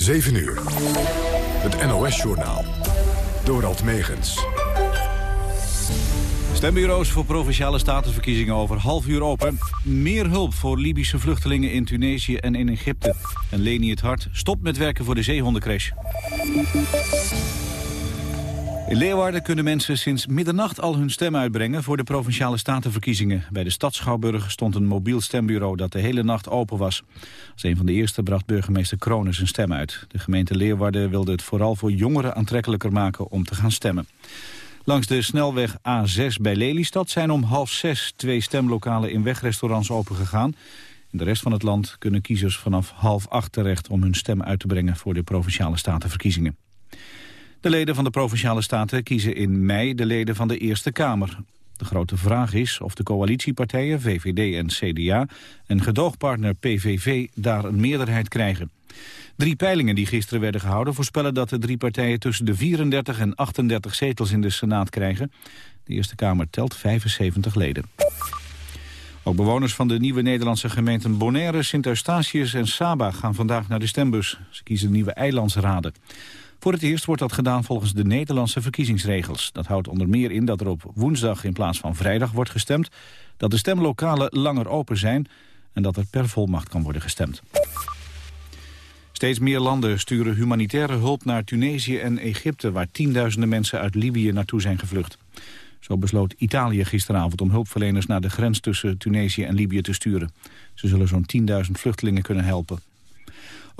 7 uur. Het NOS-journaal. Dorald Megens. Stembureaus voor Provinciale Statenverkiezingen over half uur open. Meer hulp voor Libische vluchtelingen in Tunesië en in Egypte. En Leni het Hart stopt met werken voor de zeehondencrash. In Leeuwarden kunnen mensen sinds middernacht al hun stem uitbrengen voor de Provinciale Statenverkiezingen. Bij de stad Schouwburg stond een mobiel stembureau dat de hele nacht open was. Als een van de eerste bracht burgemeester Kronen zijn stem uit. De gemeente Leeuwarden wilde het vooral voor jongeren aantrekkelijker maken om te gaan stemmen. Langs de snelweg A6 bij Lelystad zijn om half zes twee stemlokalen in wegrestaurants opengegaan. In de rest van het land kunnen kiezers vanaf half acht terecht om hun stem uit te brengen voor de Provinciale Statenverkiezingen. De leden van de Provinciale Staten kiezen in mei de leden van de Eerste Kamer. De grote vraag is of de coalitiepartijen VVD en CDA en gedoogpartner PVV daar een meerderheid krijgen. Drie peilingen die gisteren werden gehouden voorspellen dat de drie partijen tussen de 34 en 38 zetels in de Senaat krijgen. De Eerste Kamer telt 75 leden. Ook bewoners van de nieuwe Nederlandse gemeenten Bonaire, Sint-Eustatius en Saba gaan vandaag naar de stembus. Ze kiezen nieuwe eilandsraden. Voor het eerst wordt dat gedaan volgens de Nederlandse verkiezingsregels. Dat houdt onder meer in dat er op woensdag in plaats van vrijdag wordt gestemd... dat de stemlokalen langer open zijn en dat er per volmacht kan worden gestemd. Steeds meer landen sturen humanitaire hulp naar Tunesië en Egypte... waar tienduizenden mensen uit Libië naartoe zijn gevlucht. Zo besloot Italië gisteravond om hulpverleners naar de grens tussen Tunesië en Libië te sturen. Ze zullen zo'n 10.000 vluchtelingen kunnen helpen.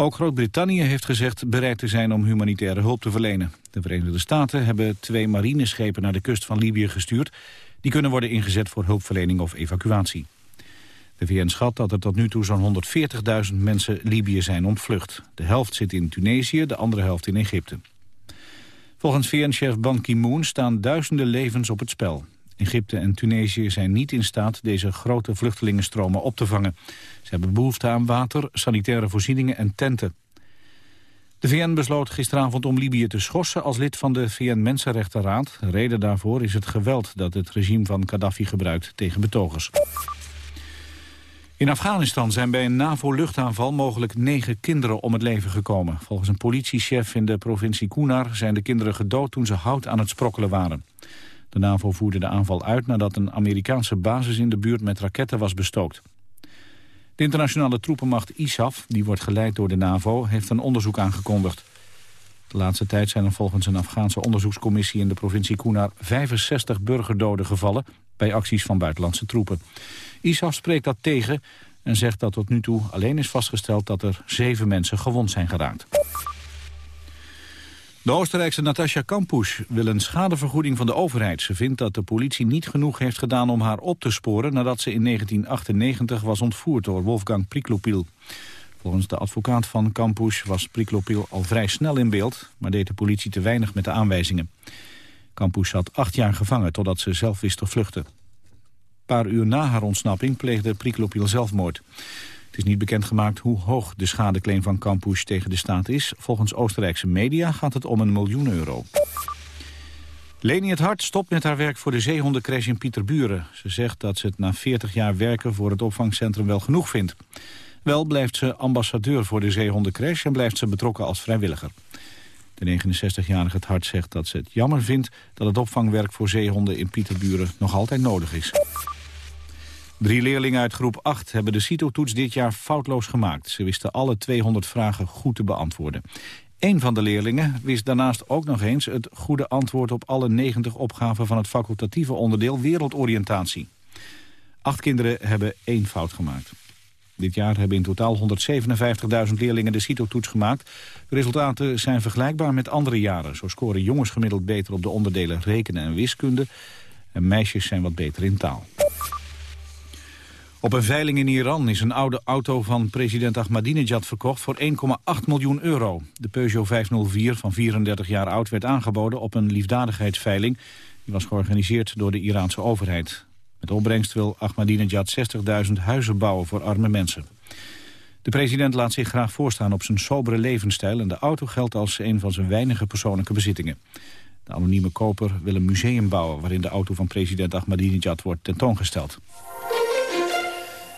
Ook Groot-Brittannië heeft gezegd bereid te zijn om humanitaire hulp te verlenen. De Verenigde Staten hebben twee marineschepen naar de kust van Libië gestuurd. Die kunnen worden ingezet voor hulpverlening of evacuatie. De VN schat dat er tot nu toe zo'n 140.000 mensen Libië zijn ontvlucht. De helft zit in Tunesië, de andere helft in Egypte. Volgens VN-chef Ban Ki-moon staan duizenden levens op het spel. Egypte en Tunesië zijn niet in staat deze grote vluchtelingenstromen op te vangen. Ze hebben behoefte aan water, sanitaire voorzieningen en tenten. De VN besloot gisteravond om Libië te schorsen als lid van de VN-Mensenrechtenraad. Reden daarvoor is het geweld dat het regime van Gaddafi gebruikt tegen betogers. In Afghanistan zijn bij een NAVO-luchtaanval mogelijk negen kinderen om het leven gekomen. Volgens een politiechef in de provincie Kunar zijn de kinderen gedood toen ze hout aan het sprokkelen waren. De NAVO voerde de aanval uit nadat een Amerikaanse basis in de buurt met raketten was bestookt. De internationale troepenmacht ISAF, die wordt geleid door de NAVO, heeft een onderzoek aangekondigd. De laatste tijd zijn er volgens een Afghaanse onderzoekscommissie in de provincie Kunar 65 burgerdoden gevallen bij acties van buitenlandse troepen. ISAF spreekt dat tegen en zegt dat tot nu toe alleen is vastgesteld dat er zeven mensen gewond zijn geraakt. De Oostenrijkse Natasja Kampusch wil een schadevergoeding van de overheid. Ze vindt dat de politie niet genoeg heeft gedaan om haar op te sporen... nadat ze in 1998 was ontvoerd door Wolfgang Priklopil. Volgens de advocaat van Kampusch was Priklopil al vrij snel in beeld... maar deed de politie te weinig met de aanwijzingen. Kampusch zat acht jaar gevangen totdat ze zelf wist te vluchten. Een paar uur na haar ontsnapping pleegde Priklopil zelfmoord. Is niet bekendgemaakt hoe hoog de schadeclaim van Kampusch tegen de staat is. Volgens Oostenrijkse media gaat het om een miljoen euro. Leni het Hart stopt met haar werk voor de zeehondencrash in Pieterburen. Ze zegt dat ze het na 40 jaar werken voor het opvangcentrum wel genoeg vindt. Wel blijft ze ambassadeur voor de zeehondencrash en blijft ze betrokken als vrijwilliger. De 69-jarige het Hart zegt dat ze het jammer vindt dat het opvangwerk voor zeehonden in Pieterburen nog altijd nodig is. Drie leerlingen uit groep 8 hebben de CITO-toets dit jaar foutloos gemaakt. Ze wisten alle 200 vragen goed te beantwoorden. Eén van de leerlingen wist daarnaast ook nog eens het goede antwoord op alle 90 opgaven van het facultatieve onderdeel wereldoriëntatie. Acht kinderen hebben één fout gemaakt. Dit jaar hebben in totaal 157.000 leerlingen de CITO-toets gemaakt. De resultaten zijn vergelijkbaar met andere jaren. Zo scoren jongens gemiddeld beter op de onderdelen rekenen en wiskunde. En meisjes zijn wat beter in taal. Op een veiling in Iran is een oude auto van president Ahmadinejad verkocht voor 1,8 miljoen euro. De Peugeot 504 van 34 jaar oud werd aangeboden op een liefdadigheidsveiling. Die was georganiseerd door de Iraanse overheid. Met opbrengst wil Ahmadinejad 60.000 huizen bouwen voor arme mensen. De president laat zich graag voorstaan op zijn sobere levensstijl... en de auto geldt als een van zijn weinige persoonlijke bezittingen. De anonieme koper wil een museum bouwen... waarin de auto van president Ahmadinejad wordt tentoongesteld.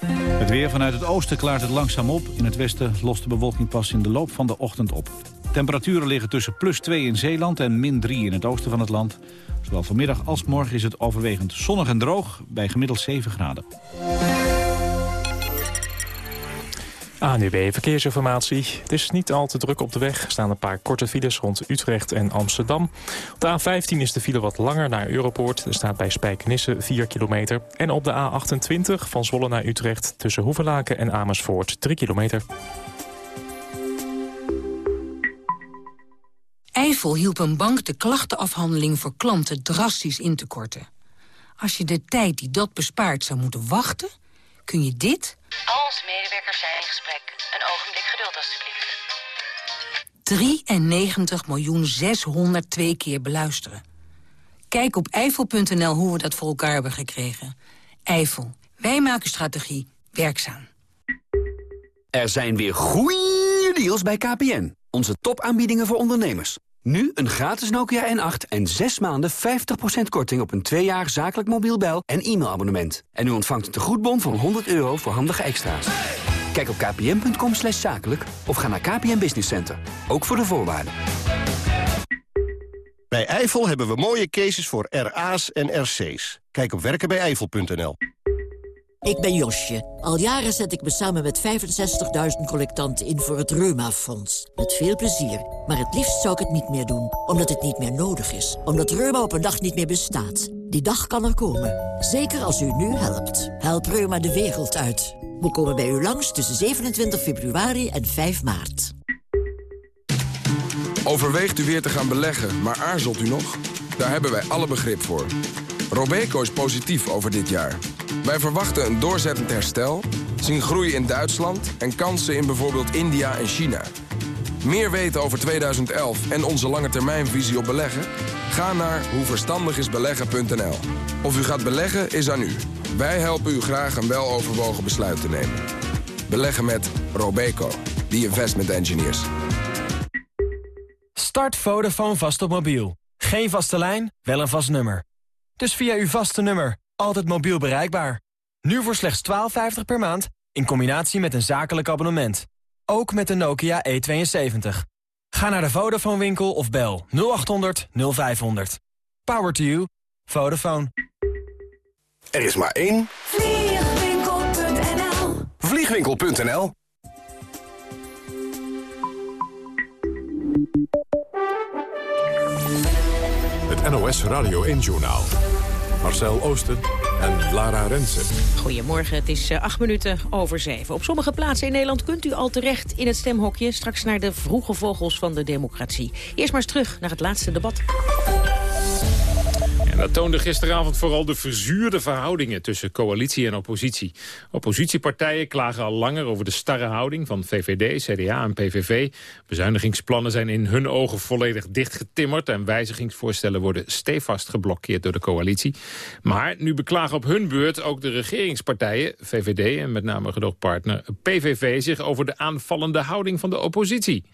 Het weer vanuit het oosten klaart het langzaam op. In het westen lost de bewolking pas in de loop van de ochtend op. Temperaturen liggen tussen plus 2 in Zeeland en min 3 in het oosten van het land. Zowel vanmiddag als morgen is het overwegend zonnig en droog bij gemiddeld 7 graden. ANUB Verkeersinformatie. Het is niet al te druk op de weg. Er staan een paar korte files rond Utrecht en Amsterdam. Op de A15 is de file wat langer naar Europoort. Er staat bij Spijkenisse 4 kilometer. En op de A28 van Zwolle naar Utrecht... tussen Hoevelaken en Amersfoort 3 kilometer. Eifel hielp een bank de klachtenafhandeling voor klanten drastisch in te korten. Als je de tijd die dat bespaart zou moeten wachten, kun je dit... Al onze medewerkers zijn in gesprek. Een ogenblik geduld, alstublieft. 93 miljoen 602 keer beluisteren. Kijk op eifel.nl hoe we dat voor elkaar hebben gekregen. Eifel, wij maken strategie werkzaam. Er zijn weer goeie deals bij KPN. Onze topaanbiedingen voor ondernemers. Nu een gratis Nokia N8 en 6 maanden 50% korting op een 2 jaar zakelijk mobiel bel- en e-mailabonnement. En u ontvangt een tegoedbon van 100 euro voor handige extra's. Kijk op kpn.com slash zakelijk of ga naar KPN Business Center. Ook voor de voorwaarden. Bij Eifel hebben we mooie cases voor RA's en RC's. Kijk op werkenbijeifel.nl. Ik ben Josje. Al jaren zet ik me samen met 65.000 collectanten in voor het Reuma-fonds. Met veel plezier. Maar het liefst zou ik het niet meer doen, omdat het niet meer nodig is. Omdat Reuma op een dag niet meer bestaat. Die dag kan er komen. Zeker als u nu helpt. Help Reuma de wereld uit. We komen bij u langs tussen 27 februari en 5 maart. Overweegt u weer te gaan beleggen, maar aarzelt u nog? Daar hebben wij alle begrip voor. Robeco is positief over dit jaar. Wij verwachten een doorzettend herstel, zien groei in Duitsland... en kansen in bijvoorbeeld India en China. Meer weten over 2011 en onze lange termijnvisie op beleggen? Ga naar hoeverstandigisbeleggen.nl. Of u gaat beleggen is aan u. Wij helpen u graag een weloverwogen besluit te nemen. Beleggen met Robeco, the investment engineers. Start Vodafone vast op mobiel. Geen vaste lijn, wel een vast nummer. Dus via uw vaste nummer, altijd mobiel bereikbaar. Nu voor slechts 12,50 per maand, in combinatie met een zakelijk abonnement. Ook met de Nokia E72. Ga naar de Vodafone winkel of bel 0800 0500. Power to you. Vodafone. Er is maar één. Vliegwinkel.nl Vliegwinkel.nl NOS Radio 1-journaal. Marcel Oosten en Lara Rensen. Goedemorgen, het is eh, acht minuten over zeven. Op sommige plaatsen in Nederland kunt u al terecht in het stemhokje... straks naar de vroege vogels van de democratie. Eerst maar eens terug naar het laatste debat. Dat toonde gisteravond vooral de verzuurde verhoudingen tussen coalitie en oppositie. Oppositiepartijen klagen al langer over de starre houding van VVD, CDA en PVV. Bezuinigingsplannen zijn in hun ogen volledig dichtgetimmerd... en wijzigingsvoorstellen worden stevast geblokkeerd door de coalitie. Maar nu beklagen op hun beurt ook de regeringspartijen, VVD... en met name gedoogpartner PVV zich over de aanvallende houding van de oppositie.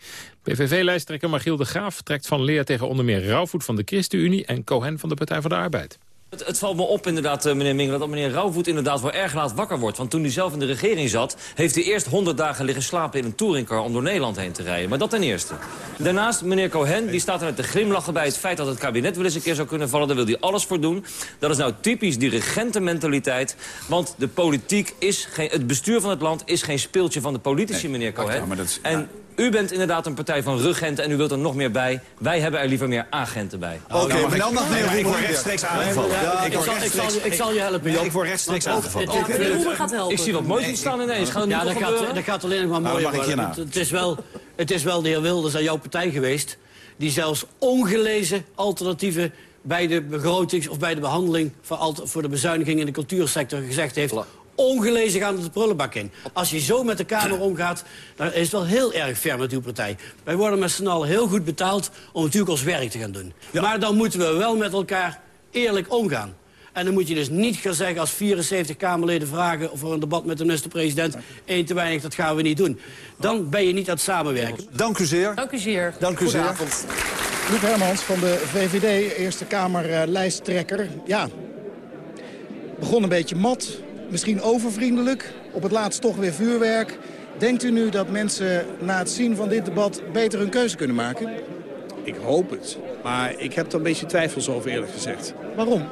PVV-lijsttrekker Magiel de Graaf trekt van leer tegen onder meer Rauwvoet van de ChristenUnie... en Cohen van de Partij van de Arbeid. Het, het, valt me op inderdaad, eh, meneer Mingel, dat meneer Rauwvoet inderdaad wel erg laat wakker wordt. Want toen hij zelf in de regering zat, heeft hij eerst 100 dagen liggen slapen in een touringcar om door Nederland heen te rijden. Maar dat ten eerste. Daarnaast, meneer Cohen, die staat er met te glimlachen bij het feit dat het kabinet wel eens een keer zou kunnen vallen. Daar wil hij alles voor doen. Dat is nou typisch dirigentenmentaliteit. Want de politiek is geen, het bestuur van het land is geen speeltje van de politici, meneer Cohen. en u bent inderdaad een partij van rugenten en u wilt er nog meer bij. Wij hebben er liever meer agenten bij. Oké, maar dan nog meer. Ik word rechtstreeks aangevallen. Ik zal je helpen, Joop. Ik word rechtstreeks aangevallen. gaat helpen. Ik zie wat moois ontstaan ineens. Gaat het Ja, dat nog gaat, dat gaat alleen maar mooier worden. Het, het is wel, het is wel de heer Wilders aan jouw partij geweest... die zelfs ongelezen alternatieven bij de begrotings... of bij de behandeling voor de bezuiniging in de cultuursector gezegd heeft... Ongelezen gaan de prullenbak in. Als je zo met de Kamer omgaat, dan is het wel heel erg ver met uw partij. Wij worden met z'n allen heel goed betaald om natuurlijk ons werk te gaan doen. Maar dan moeten we wel met elkaar eerlijk omgaan. En dan moet je dus niet gaan zeggen als 74 Kamerleden vragen... voor een debat met de minister-president... één te weinig, dat gaan we niet doen. Dan ben je niet aan het samenwerken. Dank u zeer. Dank u zeer. Dank u zeer. Luc Hermans van de VVD, Eerste Kamer eh, lijsttrekker. Ja, begon een beetje mat, misschien overvriendelijk. op het laatst toch weer vuurwerk. Denkt u nu dat mensen na het zien van dit debat beter hun keuze kunnen maken? Ik hoop het. Maar ik heb er een beetje twijfels over eerlijk gezegd. Waarom?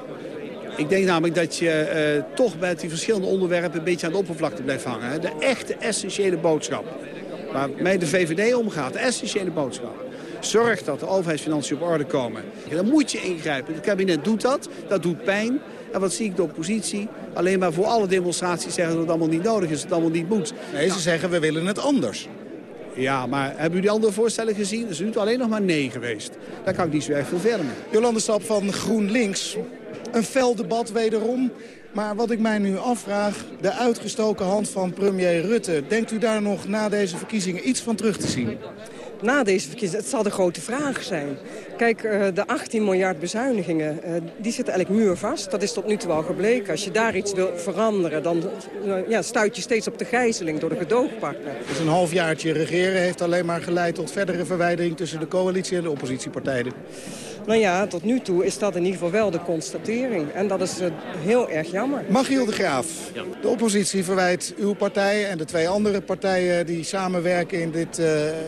Ik denk namelijk dat je eh, toch bij die verschillende onderwerpen een beetje aan de oppervlakte blijft hangen. Hè. De echte essentiële boodschap. Waar mij de VVD omgaat, de essentiële boodschap. Zorg dat de overheidsfinanciën op orde komen. Dan moet je ingrijpen. Het kabinet doet dat. Dat doet pijn. En wat zie ik de oppositie? Alleen maar voor alle demonstraties zeggen dat het allemaal niet nodig is, dat het allemaal niet moet. Nee, ze zeggen we willen het anders. Ja, maar hebben jullie andere voorstellen gezien? Er is nu alleen nog maar nee geweest. Daar kan ik niet zo erg veel verder mee. Jolande Stap van GroenLinks. Een fel debat wederom. Maar wat ik mij nu afvraag, de uitgestoken hand van premier Rutte... denkt u daar nog na deze verkiezingen iets van terug te zien? Na deze verkiezingen, het zal de grote vraag zijn. Kijk, uh, de 18 miljard bezuinigingen, uh, die zitten eigenlijk muurvast. Dat is tot nu toe al gebleken. Als je daar iets wil veranderen, dan uh, ja, stuit je steeds op de gijzeling door de gedoogpartner. Dus een halfjaartje regeren heeft alleen maar geleid tot verdere verwijdering... tussen de coalitie en de oppositiepartijen. Nou ja, tot nu toe is dat in ieder geval wel de constatering. En dat is uh, heel erg jammer. Magiel de Graaf, ja. de oppositie verwijt uw partij en de twee andere partijen... die samenwerken in dit, uh,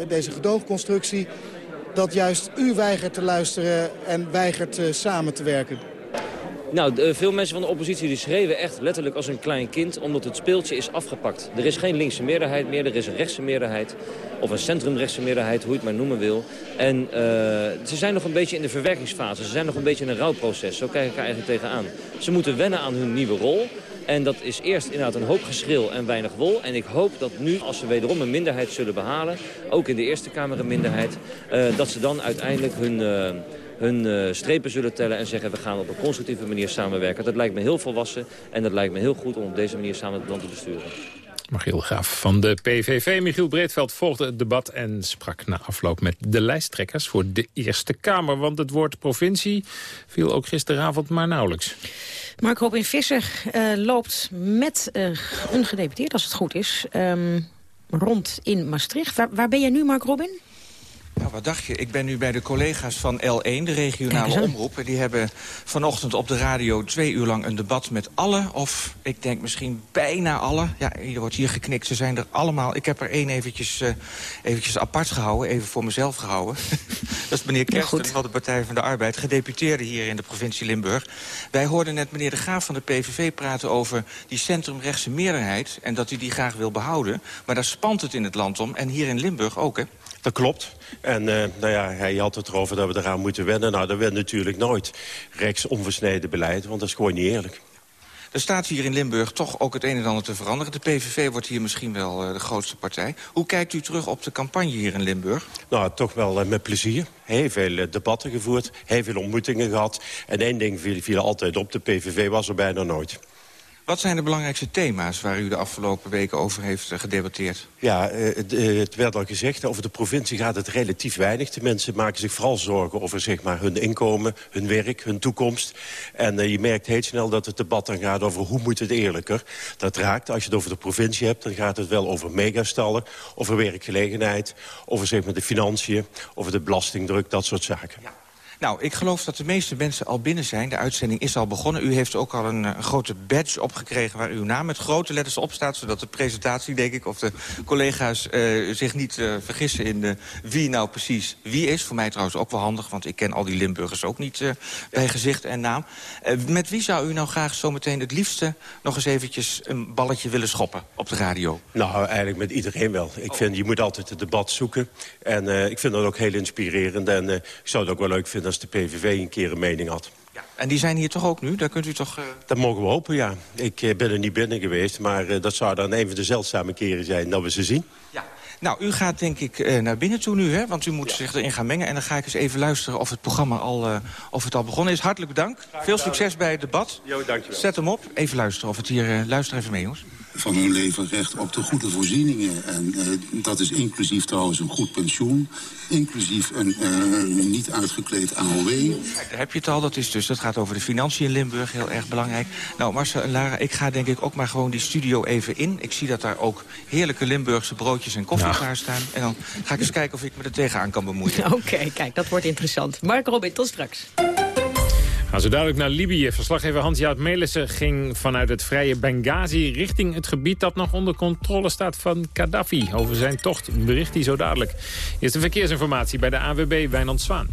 deze gedoogconstructie... dat juist u weigert te luisteren en weigert uh, samen te werken. Nou, de, veel mensen van de oppositie die schreeuwen echt letterlijk als een klein kind... omdat het speeltje is afgepakt. Er is geen linkse meerderheid meer, er is een rechtse meerderheid. Of een centrumrechtse meerderheid, hoe je het maar noemen wil. En uh, ze zijn nog een beetje in de verwerkingsfase. Ze zijn nog een beetje in een rouwproces. Zo kijk ik er eigenlijk tegenaan. Ze moeten wennen aan hun nieuwe rol. En dat is eerst inderdaad een hoop geschreeuw en weinig wol. En ik hoop dat nu, als ze wederom een minderheid zullen behalen... ook in de Eerste Kamer een minderheid... Uh, dat ze dan uiteindelijk hun... hun uh, strepen zullen tellen en zeggen... we gaan op een constructieve manier samenwerken. Dat lijkt me heel volwassen en dat lijkt me heel goed om op deze manier samen het land te besturen. Michiel Graaf van de PVV. Michiel Breedveld volgde het debat en sprak na afloop met de lijsttrekkers voor de Eerste Kamer. Want het woord provincie viel ook gisteravond maar nauwelijks. Mark Robin Visser uh, loopt met uh, een gedeputeerd, als het goed is, um, rond in Maastricht. Waar, waar ben je nu, Mark Robin? Nou, wat dacht je? Ik ben nu bij de collega's van L1, de regionale omroep. Die hebben vanochtend op de radio twee uur lang een debat met alle... of ik denk misschien bijna alle. Ja, er wordt hier geknikt. Ze zijn er allemaal. Ik heb er één eventjes, uh, eventjes apart gehouden. Even voor mezelf gehouden. Dat is meneer Kersten van de Partij van de Arbeid. Gedeputeerde hier in de provincie Limburg. Wij hoorden net meneer De Graaf van de PVV praten over die centrumrechtse meerderheid... en dat u die graag wil behouden. Maar daar spant het in het land om. En hier in Limburg ook, hè? Dat klopt. En uh, nou ja, hij had het erover dat we eraan moeten wennen. Nou, dat werd natuurlijk nooit rechts onversneden beleid, want dat is gewoon niet eerlijk. Er staat hier in Limburg toch ook het een en ander te veranderen. De PVV wordt hier misschien wel uh, de grootste partij. Hoe kijkt u terug op de campagne hier in Limburg? Nou, toch wel uh, met plezier. Heel veel uh, debatten gevoerd, heel veel ontmoetingen gehad. En één ding viel, viel altijd op, de PVV was er bijna nooit. Wat zijn de belangrijkste thema's waar u de afgelopen weken over heeft gedebatteerd? Ja, het, het werd al gezegd, over de provincie gaat het relatief weinig. De mensen maken zich vooral zorgen over zeg maar, hun inkomen, hun werk, hun toekomst. En uh, je merkt heel snel dat het debat dan gaat over hoe moet het eerlijker. Dat raakt, als je het over de provincie hebt, dan gaat het wel over megastallen... over werkgelegenheid, over zeg maar, de financiën, over de belastingdruk, dat soort zaken. Ja. Nou, ik geloof dat de meeste mensen al binnen zijn. De uitzending is al begonnen. U heeft ook al een, een, grote badge opgekregen waar uw naam met grote letters op staat. Zodat de presentatie, denk ik, of de collega's uh, zich niet uh, vergissen in wie nou precies wie is. Voor mij trouwens ook wel handig, want ik ken al die Limburgers ook niet bij gezicht en naam. met wie zou u nou graag zometeen het liefste nog eens eventjes een balletje willen schoppen op de radio? Nou, eigenlijk met iedereen wel. Ik vind, je moet altijd het debat zoeken. En ik vind dat ook heel inspirerend. En ik zou het ook wel leuk vinden als de PVV een keer een mening had. Ja. En die zijn hier toch ook nu? Daar kunt u toch... Uh... Dat mogen we hopen, ja. Ik uh, ben er niet binnen geweest, maar uh, dat zou dan een van de zeldzame keren zijn dat we ze zien. Ja. Nou, u gaat denk ik naar binnen toe nu, hè? Want u moet ja. zich erin gaan mengen. En dan ga ik eens even luisteren of het programma al, of het al begonnen is. Hartelijk bedankt. Veel succes bij het debat. Jo, dankjewel. Zet hem op. Even luisteren of het hier... luister even mee, jongens van hun leven recht op de goede voorzieningen. En uh, dat is inclusief trouwens een goed pensioen. Inclusief een uh, niet uitgekleed AOW. Daar heb je het al, dat, is dus, dat gaat over de financiën in Limburg, heel erg belangrijk. Nou Marcel en Lara, ik ga denk ik ook maar gewoon die studio even in. Ik zie dat daar ook heerlijke Limburgse broodjes en koffie klaar staan. En dan ga ik eens kijken of ik me er tegenaan kan bemoeien. Oké, okay, kijk, dat wordt interessant. Mark Robin, tot straks. Gaan zo dadelijk naar Libië. Verslaggever Hans-Jaap Melissen ging vanuit het vrije Benghazi... richting het gebied dat nog onder controle staat van Gaddafi. Over zijn tocht bericht hij zo dadelijk. Eerste verkeersinformatie bij de AWB Wijnand Zwaan.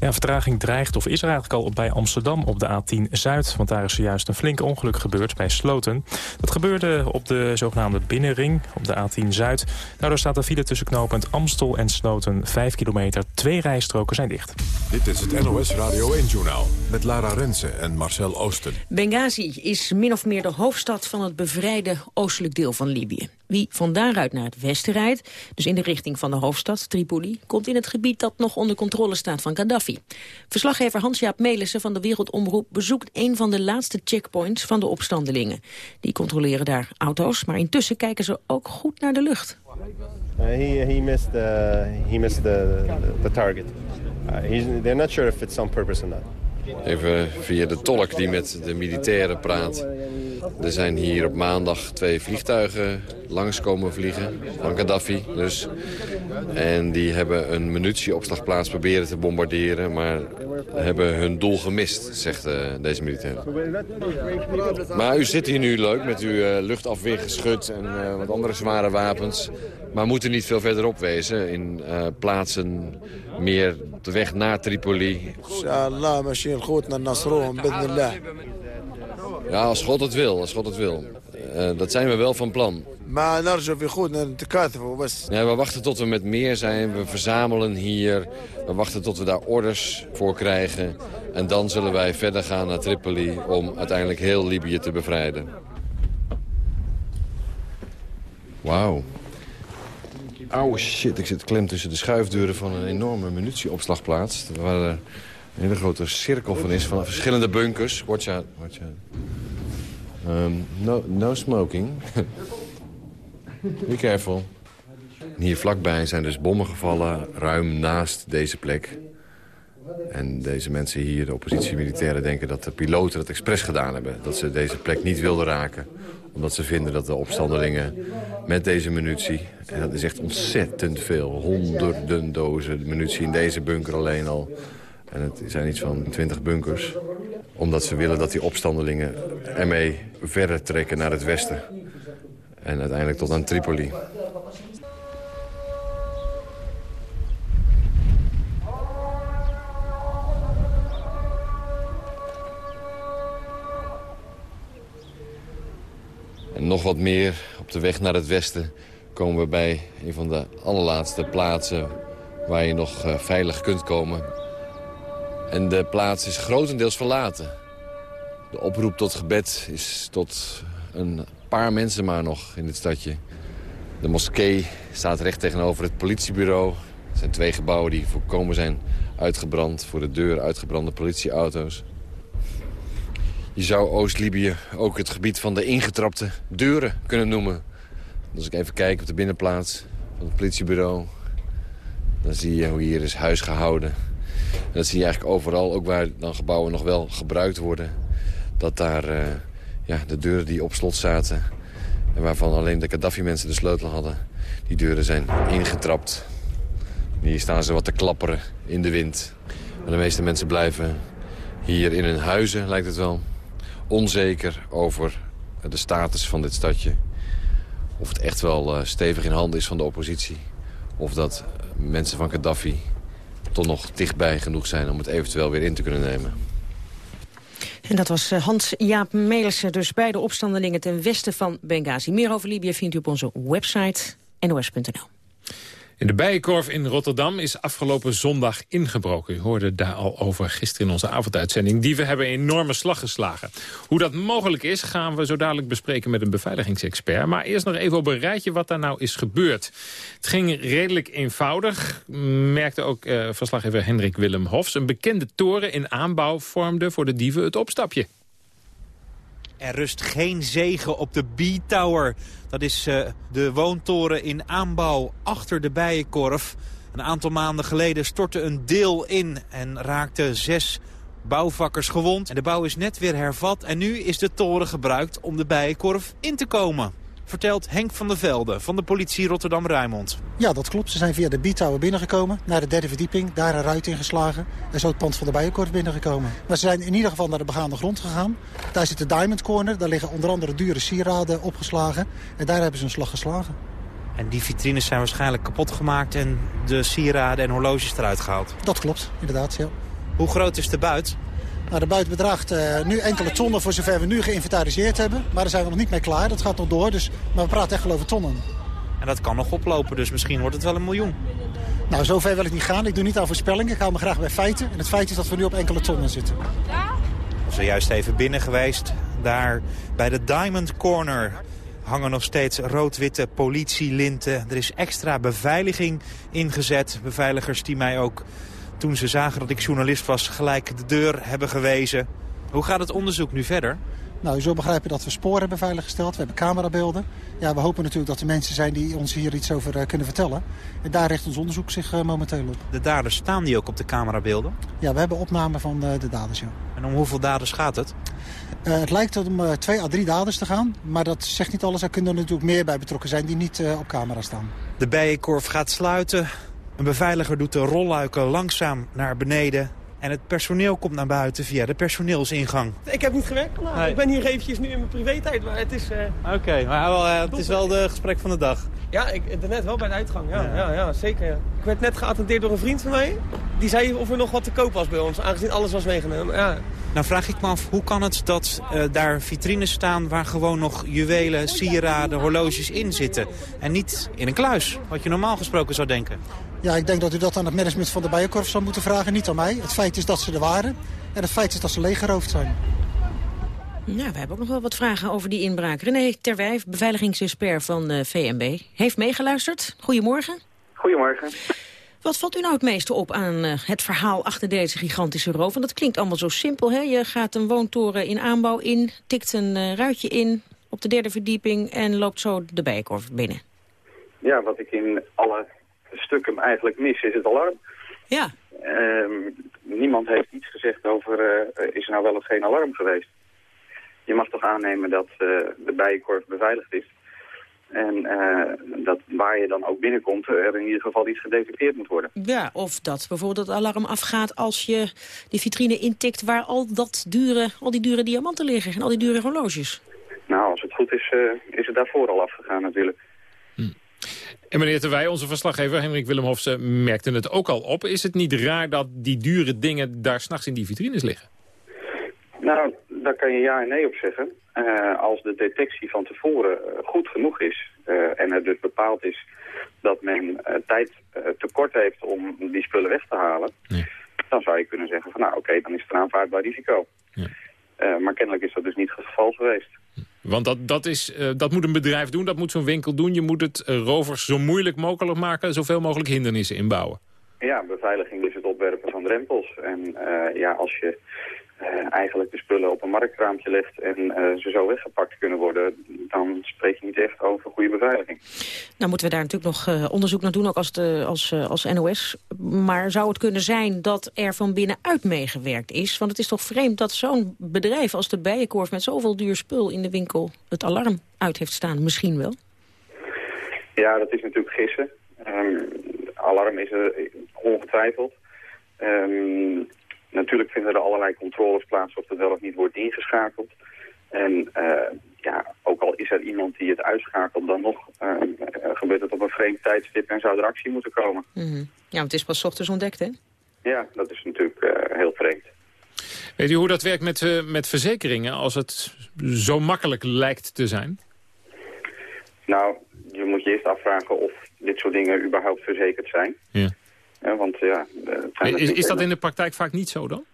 Ja, vertraging dreigt of is er eigenlijk al bij Amsterdam op de A10 Zuid. Want daar is zojuist een flink ongeluk gebeurd bij Sloten. Dat gebeurde op de zogenaamde binnenring op de A10 Zuid. Daardoor staat de file tussen knooppunt Amstel en Sloten 5 kilometer. Twee rijstroken zijn dicht. Dit is het NOS Radio 1-journaal met Lara Rensen en Marcel Oosten. Benghazi is min of meer de hoofdstad van het bevrijde oostelijk deel van Libië. Wie van daaruit naar het westen rijdt, dus in de richting van de hoofdstad Tripoli... komt in het gebied dat nog onder controle staat van Gaddafi. Verslaggever Hans-Jaap Melissen van de Wereldomroep bezoekt een van de laatste checkpoints van de opstandelingen. Die controleren daar auto's, maar intussen kijken ze ook goed naar de lucht. Uh, he, he missed, uh, he missed the, the target. Uh, he's, they're not sure if it's on purpose or not. Even via de tolk die met de militairen praat. Er zijn hier op maandag twee vliegtuigen langskomen vliegen. Van Gaddafi dus. En die hebben een munitieopslagplaats proberen te bombarderen. Maar hebben hun doel gemist, zegt uh, deze militair. Maar u zit hier nu leuk met uw uh, luchtafweergeschut en uh, wat andere zware wapens. Maar moet er niet veel verderop wezen in plaatsen meer de weg naar Tripoli? Inshallah. Ja, als God het wil, als God het wil. Eh, dat zijn we wel van plan. Maar nou, zo weer goed naar de kaart was. We wachten tot we met meer zijn. We verzamelen hier. We wachten tot we daar orders voor krijgen. En dan zullen wij verder gaan naar Tripoli om uiteindelijk heel Libië te bevrijden. Wauw. Oh shit, ik zit klem tussen de schuifdeuren van een enorme munitieopslagplaats een hele grote cirkel van is, van verschillende bunkers. Watch out, watch out. Um, no, no smoking. Be careful. Hier vlakbij zijn dus bommen gevallen, ruim naast deze plek. En deze mensen hier, de oppositiemilitairen, denken dat de piloten het expres gedaan hebben. Dat ze deze plek niet wilden raken. Omdat ze vinden dat de opstandelingen met deze munitie... en dat is echt ontzettend veel, honderden dozen munitie in deze bunker alleen al... En het zijn iets van 20 bunkers. Omdat ze willen dat die opstandelingen ermee verder trekken naar het westen. En uiteindelijk tot aan Tripoli. En nog wat meer op de weg naar het westen komen we bij een van de allerlaatste plaatsen waar je nog eh, veilig kunt komen. En de plaats is grotendeels verlaten. De oproep tot gebed is tot een paar mensen maar nog in dit stadje. De moskee staat recht tegenover het politiebureau. Er zijn twee gebouwen die voorkomen zijn uitgebrand. Voor de deur uitgebrande politieauto's. Je zou Oost-Libië ook het gebied van de ingetrapte deuren kunnen noemen. Als ik even kijk op de binnenplaats van het politiebureau... dan zie je hoe hier is huis gehouden. Dat zie je eigenlijk overal, ook waar dan gebouwen nog wel gebruikt worden... dat daar uh, ja, de deuren die op slot zaten... en waarvan alleen de Gaddafi-mensen de sleutel hadden... die deuren zijn ingetrapt. hier staan ze wat te klapperen in de wind. De meeste mensen blijven hier in hun huizen, lijkt het wel... onzeker over de status van dit stadje. Of het echt wel uh, stevig in handen is van de oppositie. Of dat mensen van Gaddafi toch nog dichtbij genoeg zijn om het eventueel weer in te kunnen nemen. En dat was eh, Hans-Jaap Melissen, dus bij de opstandelingen ten westen van Benghazi. Meer over Libië vindt u op onze website nos.nl. In de Bijenkorf in Rotterdam is afgelopen zondag ingebroken. U hoorde daar al over gisteren in onze avonduitzending. Dieven hebben enorme slag geslagen. Hoe dat mogelijk is, gaan we zo dadelijk bespreken met een beveiligingsexpert. Maar eerst nog even op een rijtje wat daar nou is gebeurd. Het ging redelijk eenvoudig, merkte ook uh, verslaggever Hendrik Willem Hofs. Een bekende toren in aanbouw vormde voor de dieven het opstapje. Er rust geen zegen op de B-Tower. Dat is uh, de woontoren in aanbouw achter de Bijenkorf. Een aantal maanden geleden stortte een deel in en raakte zes bouwvakkers gewond. De bouw is net weer hervat en nu is de toren gebruikt om de Bijenkorf in te komen. Vertelt Henk van der Velde van de politie Rotterdam-Rijnmond. Ja, dat klopt. Ze zijn via de B-tower binnengekomen, naar de derde verdieping. Daar een ruit ingeslagen en zo het pand van de Bijenkorf binnengekomen. Maar ze zijn in ieder geval naar de begaande grond gegaan. Daar zit de Diamond Corner, daar liggen onder andere dure sieraden opgeslagen. En daar hebben ze een slag geslagen. En die vitrines zijn waarschijnlijk kapot gemaakt en de sieraden en horloges eruit gehaald. Dat klopt, inderdaad, ja. Hoe groot is de buit? Nou, de buit bedraagt uh, nu enkele tonnen voor zover we nu geïnventariseerd hebben. Maar daar zijn we nog niet mee klaar, dat gaat nog door. Dus, maar we praten echt wel over tonnen. En dat kan nog oplopen, dus misschien wordt het wel een miljoen. Nou, zover wil ik niet gaan. Ik doe niet aan voorspellingen. Ik hou me graag bij feiten. En het feit is dat we nu op enkele tonnen zitten. We zijn juist even binnen geweest. Daar bij de Diamond Corner hangen nog steeds rood-witte politielinten. Er is extra beveiliging ingezet. Beveiligers die mij ook, toen ze zagen dat ik journalist was, gelijk de deur hebben gewezen. Hoe gaat het onderzoek nu verder? Nou, zult begrijpen dat we sporen hebben veiliggesteld. We hebben camerabeelden. Ja, we hopen natuurlijk dat er mensen zijn die ons hier iets over uh, kunnen vertellen. En daar richt ons onderzoek zich uh, momenteel op. De daders, staan die ook op de camerabeelden? Ja, we hebben opname van uh, de daders, ja. En om hoeveel daders gaat het? het lijkt om twee à drie daders te gaan. Maar dat zegt niet alles. Er kunnen er natuurlijk meer bij betrokken zijn die niet op camera staan. De bijenkorf gaat sluiten. Een beveiliger doet de rolluiken langzaam naar beneden. En het personeel komt naar buiten via de personeelsingang. Ik heb niet gewerkt vandaag. Ik ben hier eventjes nu in mijn privé-tijd, maar het is... Uh... Oké, maar wel, uh, het is wel de gesprek van de dag. Ja, ik, net wel bij de uitgang. Ja, ja. ja, zeker. Ik werd net geattendeerd door een vriend van mij. Die zei of er nog wat te koop was bij ons, aangezien alles was meegenomen. Ja. Nou vraag ik me af, hoe kan het dat uh, daar vitrines staan... waar gewoon nog juwelen, sieraden, horloges in zitten? En niet in een kluis, wat je normaal gesproken zou denken. Ja, ik denk dat u dat aan het management van de Bijenkorf zou moeten vragen, niet aan mij. Het feit is dat ze er waren en het feit is dat ze leeggeroofd zijn. Nou, we hebben ook nog wel wat vragen over die inbraak. René Terwijf, beveiligingsexpert van uh, VMB, heeft meegeluisterd. Goedemorgen. Goedemorgen. Wat valt u nou het meeste op aan uh, het verhaal achter deze gigantische roof? Want dat klinkt allemaal zo simpel, hè? Je gaat een woontoren in aanbouw in, tikt een uh, ruitje in op de derde verdieping... en loopt zo de bijenkorf binnen. Ja, wat ik in alle stukken eigenlijk mis, is het alarm. Ja. Um, niemand heeft iets gezegd over, uh, is er nou wel of geen alarm geweest. Je mag toch aannemen dat uh, de bijenkorf beveiligd is. En uh, dat waar je dan ook binnenkomt, er in ieder geval iets gedetecteerd moet worden. Ja, of dat bijvoorbeeld het alarm afgaat als je die vitrine intikt... waar al, dat dure, al die dure diamanten liggen en al die dure horloges. Nou, als het goed is, is het daarvoor al afgegaan natuurlijk. En meneer Terwij, onze verslaggever Henrik Willem Hofse merkte het ook al op. Is het niet raar dat die dure dingen daar s'nachts in die vitrines liggen? Nou, daar kan je ja en nee op zeggen. Uh, als de detectie van tevoren uh, goed genoeg is uh, en het dus bepaald is dat men tijd tekort heeft om die spullen weg te halen, dan zou je kunnen zeggen van nou oké, okay, dan is het een aanvaardbaar risico. Ja. maar kennelijk is dat dus niet het geval geweest. Want dat, dat, is, uh, dat moet een bedrijf doen, dat moet zo'n winkel doen. Je moet het uh, rovers zo moeilijk mogelijk maken, zoveel mogelijk hindernissen inbouwen. Ja, beveiliging is het opwerpen van drempels. En uh, ja, als je eigenlijk de spullen op een marktraampje legt en ze zo weggepakt kunnen worden, dan spreek je niet echt over goede beveiliging. Nou moeten we daar natuurlijk nog onderzoek naar doen, ook als, de, als, als NOS. Maar zou het kunnen zijn dat er van binnenuit meegewerkt is? Want het is toch vreemd dat zo'n bedrijf als de Bijenkorf met zoveel duur spul in de winkel het alarm uit heeft staan, misschien wel? Ja, dat is natuurlijk gissen. Um, alarm is er ongetwijfeld. Um, natuurlijk vinden er allerlei controles plaats of er wel of niet wordt ingeschakeld. En uh, ja, ook al is er iemand die het uitschakelt, dan nog uh, gebeurt het op een vreemd tijdstip en zou er actie moeten komen. Mm -hmm. Ja, want het is pas ochtends ontdekt, hè? Ja, dat is natuurlijk uh, heel vreemd. Weet u hoe dat werkt met, uh, met verzekeringen als het zo makkelijk lijkt te zijn? Nou, je moet je eerst afvragen of dit soort dingen überhaupt verzekerd zijn. Ja. Want ja... Is, is dat in de praktijk vaak niet zo dan?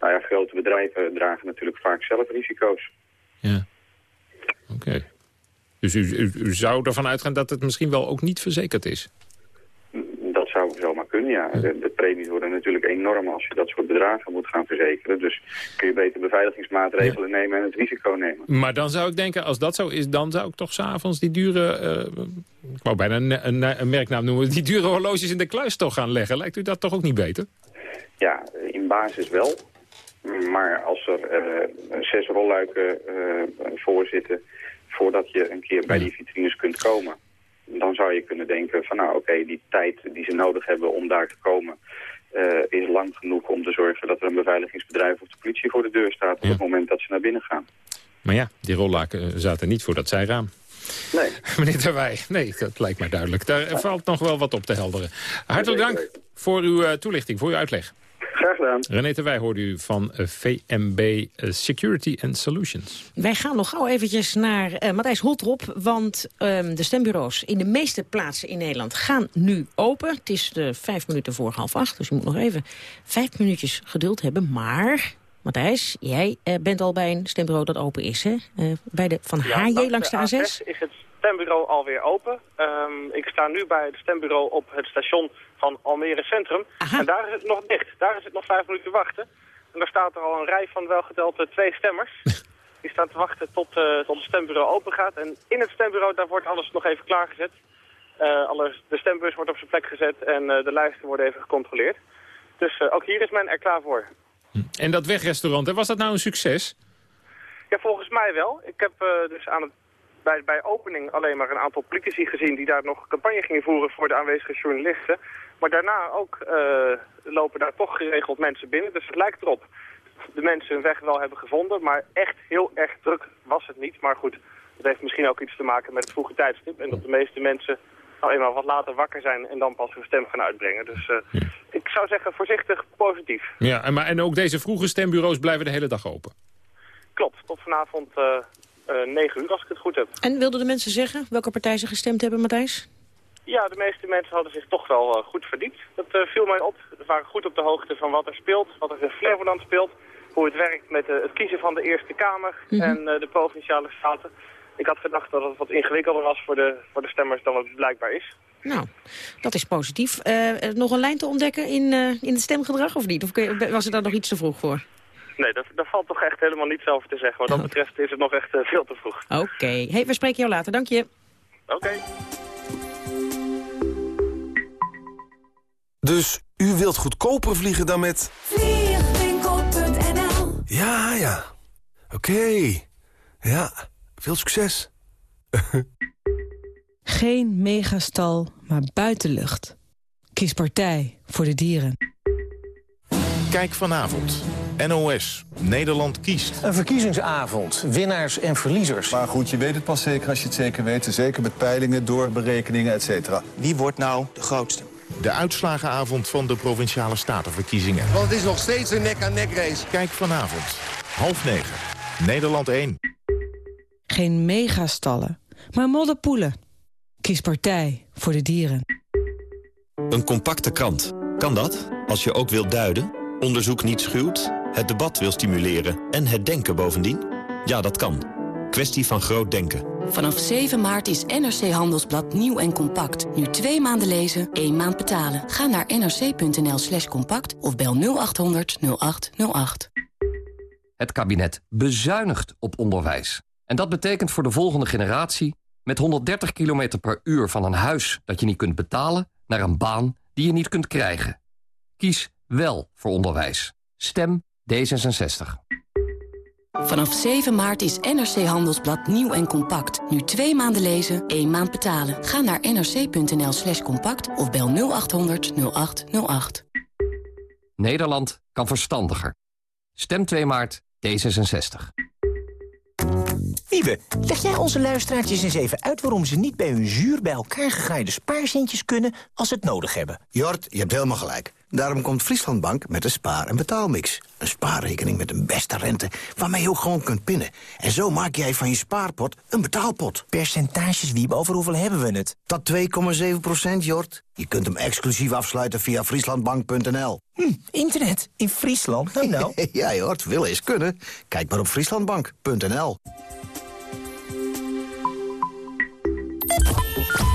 Nou ja, grote bedrijven dragen natuurlijk vaak zelf risico's. Ja. Oké. Okay. Dus u, u, u, zou ervan uitgaan dat het misschien wel ook niet verzekerd is? Ja. ja. De, de, premies worden natuurlijk enorm als je dat soort bedragen moet gaan verzekeren. Dus kun je beter beveiligingsmaatregelen ja. nemen en het risico nemen. Maar dan zou ik denken, als dat zo is, dan zou ik toch s'avonds die dure... Uh, ik wou bijna een, een, een, merknaam noemen, die dure horloges in de kluis toch gaan leggen. Lijkt u dat toch ook niet beter? Ja, in basis wel. Maar als er uh, zes rolluiken uh, voor zitten voordat je een keer bij die vitrines kunt komen. Dan zou je kunnen denken van nou oké, die tijd die ze nodig hebben om daar te komen... is lang genoeg om te zorgen dat er een beveiligingsbedrijf of de politie voor de deur staat... op het moment dat ze naar binnen gaan. Maar ja, die rollaken zaten niet voor dat zijraam. Nee. Meneer Terwij, nee, dat lijkt mij duidelijk. Daar valt nog wel wat op te helderen. Hartelijk dank voor uw toelichting, voor uw uitleg. Graag gedaan. René Terwij hoorde u van eh, VMB eh, Security and Solutions. Wij gaan nog gauw eventjes naar uh, Matthijs Holtrop. Want um, de stembureaus in de meeste plaatsen in Nederland gaan nu open. Het is de vijf minuten voor half acht. Dus je moet nog even vijf minuutjes geduld hebben. Maar Matthijs, jij uh, bent al bij een stembureau dat open is, hè? Uh, bij de Van ja, HJ langs de A6? is het stembureau alweer open. Um, ik sta nu bij het stembureau op het station van Almere Centrum. Aha. En daar is het nog dicht. Daar is het nog vijf minuten wachten. En daar staat er al een rij van welgeteld uh, twee stemmers. Die staan te wachten tot, tot het stembureau open gaat. En in het stembureau daar wordt alles nog even klaargezet. alles, de stembus wordt op zijn plek gezet en de lijsten worden even gecontroleerd. Dus ook hier is men er klaar voor. En dat wegrestaurant, was dat nou een succes? Ja, volgens mij wel. Ik heb uh, dus aan het, bij, bij opening alleen maar een aantal politici gezien... die daar nog campagne gingen voeren voor de aanwezige journalisten. Maar daarna ook uh, lopen daar toch geregeld mensen binnen. Dus het lijkt erop de mensen hun weg wel hebben gevonden. Maar echt heel erg druk was het niet. Maar goed, dat heeft misschien ook iets te maken met het vroege tijdstip. En dat de meeste mensen nou eenmaal wat later wakker zijn en dan pas hun stem gaan uitbrengen. Dus uh, ik zou zeggen voorzichtig positief. Ja, en, maar, en ook deze vroege stembureaus blijven de hele dag open? Klopt, tot vanavond uh, uh, 9 uur als ik het goed heb. En wilden de mensen zeggen welke partij ze gestemd hebben, Matthijs? Ja, de meeste mensen hadden zich toch wel uh, goed verdiept. Dat uh, viel mij op. Ze waren goed op de hoogte van wat er speelt, wat er in Flevoland speelt. Hoe het werkt met uh, het kiezen van de Eerste Kamer mm -hmm. en de Provinciale Staten. Ik had gedacht dat het wat ingewikkelder was voor de, voor de stemmers dan het blijkbaar is. Nou, dat is positief. nog een lijn te ontdekken in, in het stemgedrag of niet? Of was er daar nog iets te vroeg voor? Nee, daar, daar valt toch echt helemaal niets over te zeggen. Wat dat betreft is het nog echt veel te vroeg. Oké. Okay. Hey, we spreken jou later. Dank je. Oké. Okay. Dus u wilt goedkoper vliegen dan met... Vliegwinkel.nl Ja, ja. Oké. Okay. Ja, veel succes. Geen megastal, maar buitenlucht. Kies partij voor de dieren. Kijk vanavond. NOS. Nederland kiest. Een verkiezingsavond. Winnaars en verliezers. Maar goed, je weet het pas zeker als je het zeker weet. Zeker met peilingen, doorberekeningen, et cetera. Wie wordt nou de grootste? De uitslagenavond van de Provinciale Statenverkiezingen. Want het is nog steeds een nek-aan-nek race. Kijk vanavond. Half negen. Nederland 1. Geen megastallen, maar modderpoelen. Kies partij voor de dieren. Een compacte krant. Kan dat? Als je ook wilt duiden, onderzoek niet schuwt, het debat wil stimuleren en het denken bovendien? Ja, dat kan. Kwestie van groot denken. Vanaf 7 maart is NRC Handelsblad nieuw en compact. Nu twee maanden lezen, één maand betalen. Ga naar nrc.nl slash compact of bel 0800 0808. Het kabinet bezuinigt op onderwijs. En dat betekent voor de volgende generatie... met 130 km per uur van een huis dat je niet kunt betalen... naar een baan die je niet kunt krijgen. Kies wel voor onderwijs. Stem D66. Vanaf 7 maart is NRC Handelsblad nieuw en compact. Nu twee maanden lezen, één maand betalen. Ga naar nrc.nl slash compact of bel 0800 0808. Nederland kan verstandiger. Stem 2 maart D66. Wiebe, leg jij onze luisteraartjes eens even uit... waarom ze niet bij hun zuur bij elkaar gegraaide spaarcentjes kunnen... als ze het nodig hebben? Jort, je hebt helemaal gelijk. Daarom komt Frieslandbank met een spaar- en betaalmix. Een spaarrekening met een beste rente waarmee je ook gewoon kunt pinnen. En zo maak jij van je spaarpot een betaalpot. Percentages, Wiebe, over hoeveel hebben we het? Dat 2,7 procent, Jort. Je kunt hem exclusief afsluiten via frieslandbank.nl. Hm, internet in Friesland? Nou, nou. ja, Jort, willen eens kunnen. Kijk maar op frieslandbank.nl.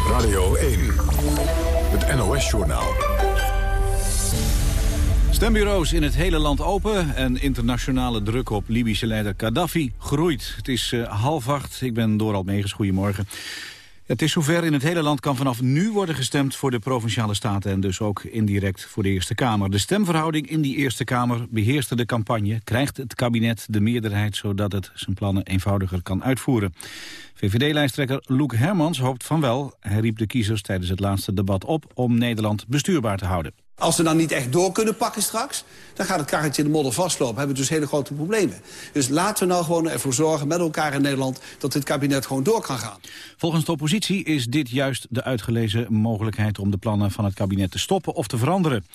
Radio 1, het NOS-journaal. Stembureaus in het hele land open en internationale druk op Libische leider Gaddafi groeit. Het is uh, half acht, ik ben Dorald Megens, goedemorgen. Het is zover. In het hele land kan vanaf nu worden gestemd voor de Provinciale Staten... en dus ook indirect voor de Eerste Kamer. De stemverhouding in die Eerste Kamer beheerste de campagne. Krijgt het kabinet de meerderheid zodat het zijn plannen eenvoudiger kan uitvoeren. VVD-lijsttrekker Loek Hermans hoopt van wel. Hij riep de kiezers tijdens het laatste debat op om Nederland bestuurbaar te houden. Als we dan niet echt door kunnen pakken straks... dan gaat het karretje in de modder vastlopen. hebben we dus hele grote problemen. Dus laten we nou gewoon ervoor zorgen met elkaar in Nederland... dat dit kabinet gewoon door kan gaan. Volgens de oppositie is dit juist de uitgelezen mogelijkheid... om de plannen van het kabinet te stoppen of te veranderen.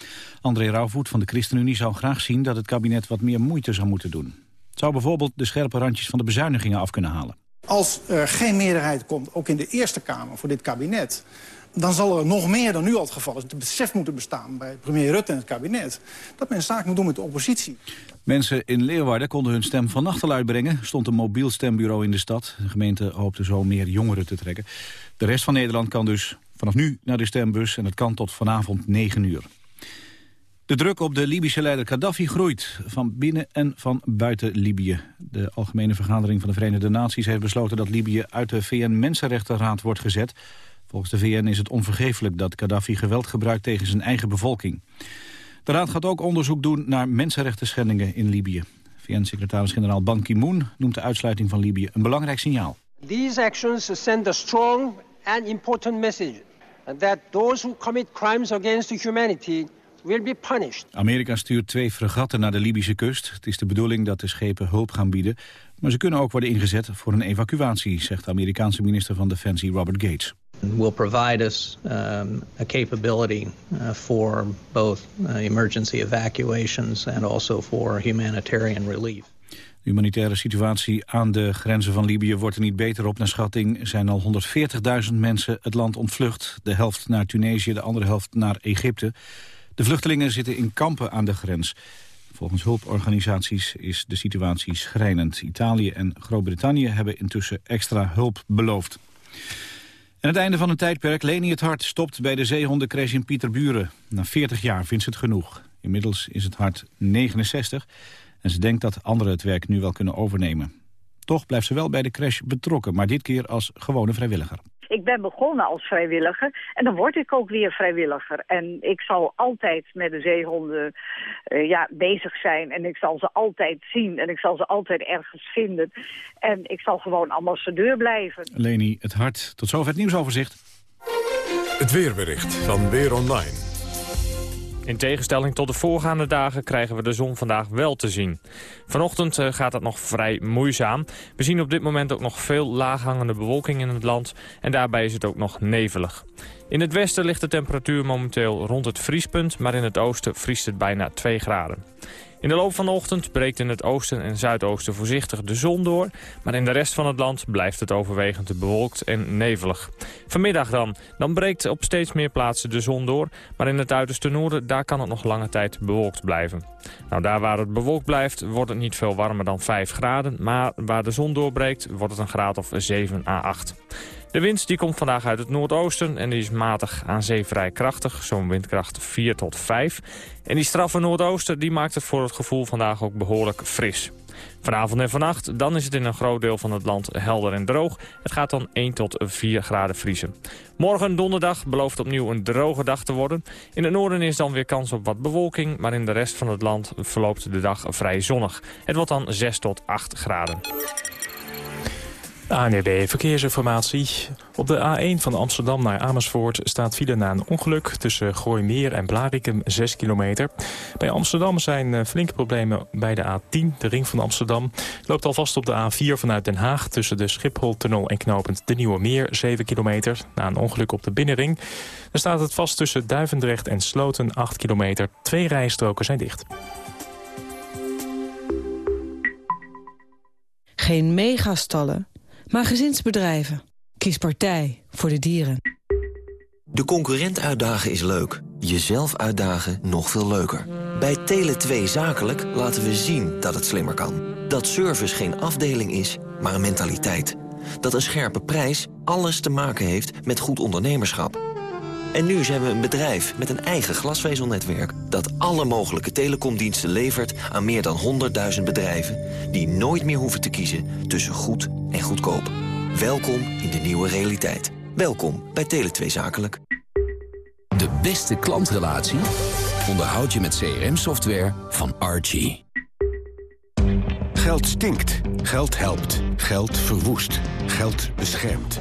André Rauwvoet van de ChristenUnie zou graag zien... dat het kabinet wat meer moeite zou moeten doen. Het zou bijvoorbeeld de scherpe randjes van de bezuinigingen af kunnen halen. Als er geen meerderheid komt, ook in de Eerste Kamer, voor dit kabinet dan zal er nog meer dan nu al het geval is... het besef moeten bestaan bij premier Rutte en het kabinet... dat men zaken moet doen met de oppositie. Mensen in Leeuwarden konden hun stem vannacht al uitbrengen. stond een mobiel stembureau in de stad. De gemeente hoopte zo meer jongeren te trekken. De rest van Nederland kan dus vanaf nu naar de stembus... en het kan tot vanavond 9 uur. De druk op de Libische leider Gaddafi groeit, van binnen en van buiten Libië. De Algemene Vergadering van de Verenigde Naties heeft besloten dat Libië uit de VN-Mensenrechtenraad wordt gezet... Volgens de VN is het onvergeeflijk dat Gaddafi geweld gebruikt tegen zijn eigen bevolking. De Raad gaat ook onderzoek doen naar mensenrechten schendingen in Libië. VN-secretaris-generaal Ban Ki-moon noemt de uitsluiting van Libië een belangrijk signaal. These actions send a strong and important message that those who commit crimes against humanity will be punished. Amerika stuurt twee fregatten naar de Libische kust. Het is de bedoeling dat de schepen hulp gaan bieden. Maar ze kunnen ook worden ingezet voor een evacuatie, zegt de Amerikaanse minister van Defensie Robert Gates will provide us um, a capability uh, for both uh, emergency evacuations and also for humanitarian relief. De humanitaire situatie aan de grenzen van Libië wordt er niet beter op. Naar schatting zijn al 140.000 mensen het land ontvlucht. De helft naar Tunesië, de andere helft naar Egypte. De vluchtelingen zitten in kampen aan de grens. Volgens hulporganisaties is de situatie schrijnend. Italië en Groot-Brittannië hebben intussen extra hulp beloofd. En het einde van een tijdperk, Leni het Hart stopt bij de zeehondencrash in Pieterburen. Na 40 jaar vindt ze het genoeg. Inmiddels is het hart 69 en ze denkt dat anderen het werk nu wel kunnen overnemen. Toch blijft ze wel bij de crash betrokken, maar dit keer als gewone vrijwilliger. Ik ben begonnen als vrijwilliger en dan word ik ook weer vrijwilliger. En ik zal altijd met de zeehonden uh, ja, bezig zijn en ik zal ze altijd zien en ik zal ze altijd ergens vinden. En ik zal gewoon ambassadeur blijven. Leni, het hart. Tot zover het nieuwsoverzicht. Het weerbericht van Weer Online. In tegenstelling tot de voorgaande dagen krijgen we de zon vandaag wel te zien. Vanochtend eh, gaat het nog vrij moeizaam. We zien op dit moment ook nog veel laaghangende bewolking in het land. En daarbij is het ook nog nevelig. In het westen ligt de temperatuur momenteel rond het vriespunt... maar in het oosten vriest het bijna 2 graden. In de loop van de ochtend breekt in het oosten en zuidoosten voorzichtig de zon door. Maar in de rest van het land blijft het overwegend bewolkt en nevelig. Vanmiddag dan. Dan breekt op steeds meer plaatsen de zon door. Maar in het uiterste noorden, daar kan het nog lange tijd bewolkt blijven. Nou, daar waar het bewolkt blijft, wordt het niet veel warmer dan 5 graden. Maar waar de zon doorbreekt, wordt het een graad of 7 à 8. De wind die komt vandaag uit het noordoosten en die is matig aan zee vrij krachtig, zo'n windkracht 4 tot 5. En die straffe noordoosten die maakt het voor het gevoel vandaag ook behoorlijk fris. Vanavond en vannacht, dan is het in een groot deel van het land helder en droog. Het gaat dan 1 tot 4 graden vriezen. Morgen donderdag belooft opnieuw een droge dag te worden. In het noorden is dan weer kans op wat bewolking, maar in de rest van het land verloopt de dag vrij zonnig. Het wordt dan 6 tot 8 graden. ANRB Verkeersinformatie. Op de A1 van Amsterdam naar Amersfoort staat file na een ongeluk... tussen Gooimeer en Blarikum 6 kilometer. Bij Amsterdam zijn eh, flinke problemen bij de A10, de ring van Amsterdam. Loopt alvast op de A4 vanuit Den Haag... tussen de Schipholtunnel en knopend de Nieuwe Meer 7 kilometer... na een ongeluk op de binnenring. Dan staat het vast tussen Duivendrecht en Sloten 8 kilometer. Twee rijstroken zijn dicht. Geen megastallen maar gezinsbedrijven. Kies partij voor de dieren. De concurrent uitdagen is leuk. Jezelf uitdagen nog veel leuker. Bij Tele2 Zakelijk laten we zien dat het slimmer kan. Dat service geen afdeling is, maar een mentaliteit. Dat een scherpe prijs alles te maken heeft met goed ondernemerschap. En nu zijn we een bedrijf met een eigen glasvezelnetwerk... dat alle mogelijke telecomdiensten levert aan meer dan 100.000 bedrijven... die nooit meer hoeven te kiezen tussen goed en goedkoop. Welkom in de nieuwe realiteit. Welkom bij Tele2 Zakelijk. De beste klantrelatie onderhoud je met CRM-software van Archie. Geld stinkt. Geld helpt. Geld verwoest. Geld beschermt.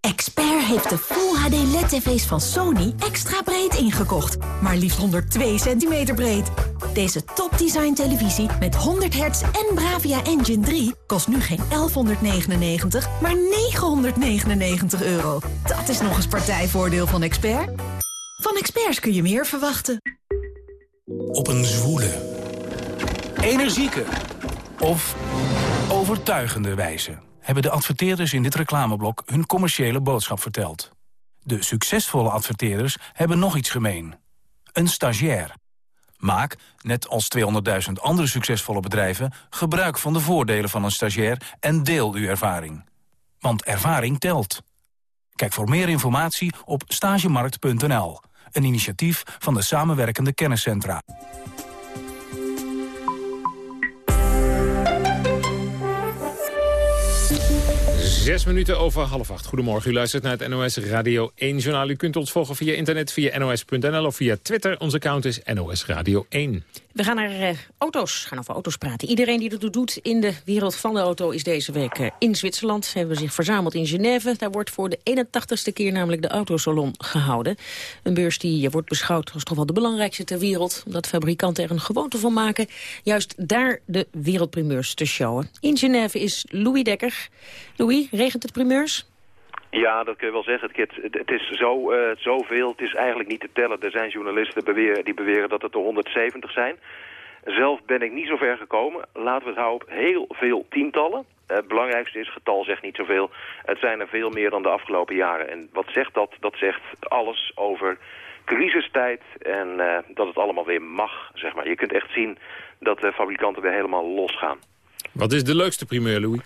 Expert heeft de Full HD LED-tv's van Sony extra breed ingekocht. Maar liefst 102 centimeter breed. Deze topdesign televisie met 100 hertz en Bravia Engine 3... kost nu geen 1199, maar 999 euro. Dat is nog eens partijvoordeel van Expert. Van experts kun je meer verwachten. Op een zwoele, energieke of overtuigende wijze hebben de adverteerders in dit reclameblok hun commerciële boodschap verteld. De succesvolle adverteerders hebben nog iets gemeen. Een stagiair. Maak, net als 200.000 andere succesvolle bedrijven... gebruik van de voordelen van een stagiair en deel uw ervaring. Want ervaring telt. Kijk voor meer informatie op stagemarkt.nl. Een initiatief van de samenwerkende kenniscentra. Zes minuten over half acht. Goedemorgen, u luistert naar het NOS Radio 1 journaal. U kunt ons volgen via internet, via nos.nl of via Twitter. Onze account is NOS Radio 1. We gaan naar uh, auto's, gaan over auto's praten. Iedereen die dat doet in de wereld van de auto is deze week uh, in Zwitserland. Ze hebben zich verzameld in Genève. Daar wordt voor de 81ste keer namelijk de Autosalon gehouden. Een beurs die uh, wordt beschouwd als toch wel de belangrijkste ter wereld. Omdat fabrikanten er een gewoonte van maken. Juist daar de wereldprimeurs te showen. In Genève is Louis Dekker. Louis, regent het primeurs? Ja, dat kun je wel zeggen. Het, het is zo, uh, zoveel, het is eigenlijk niet te tellen. Er zijn journalisten beweren, die beweren dat het er 170 zijn. Zelf ben ik niet zo ver gekomen. Laten we het houden op heel veel tientallen. Uh, het belangrijkste is, getal zegt niet zoveel. Het zijn er veel meer dan de afgelopen jaren. En wat zegt dat? Dat zegt alles over crisistijd en uh, dat het allemaal weer mag, zeg maar. Je kunt echt zien dat de fabrikanten weer helemaal losgaan. Wat is de leukste primeur, Louis?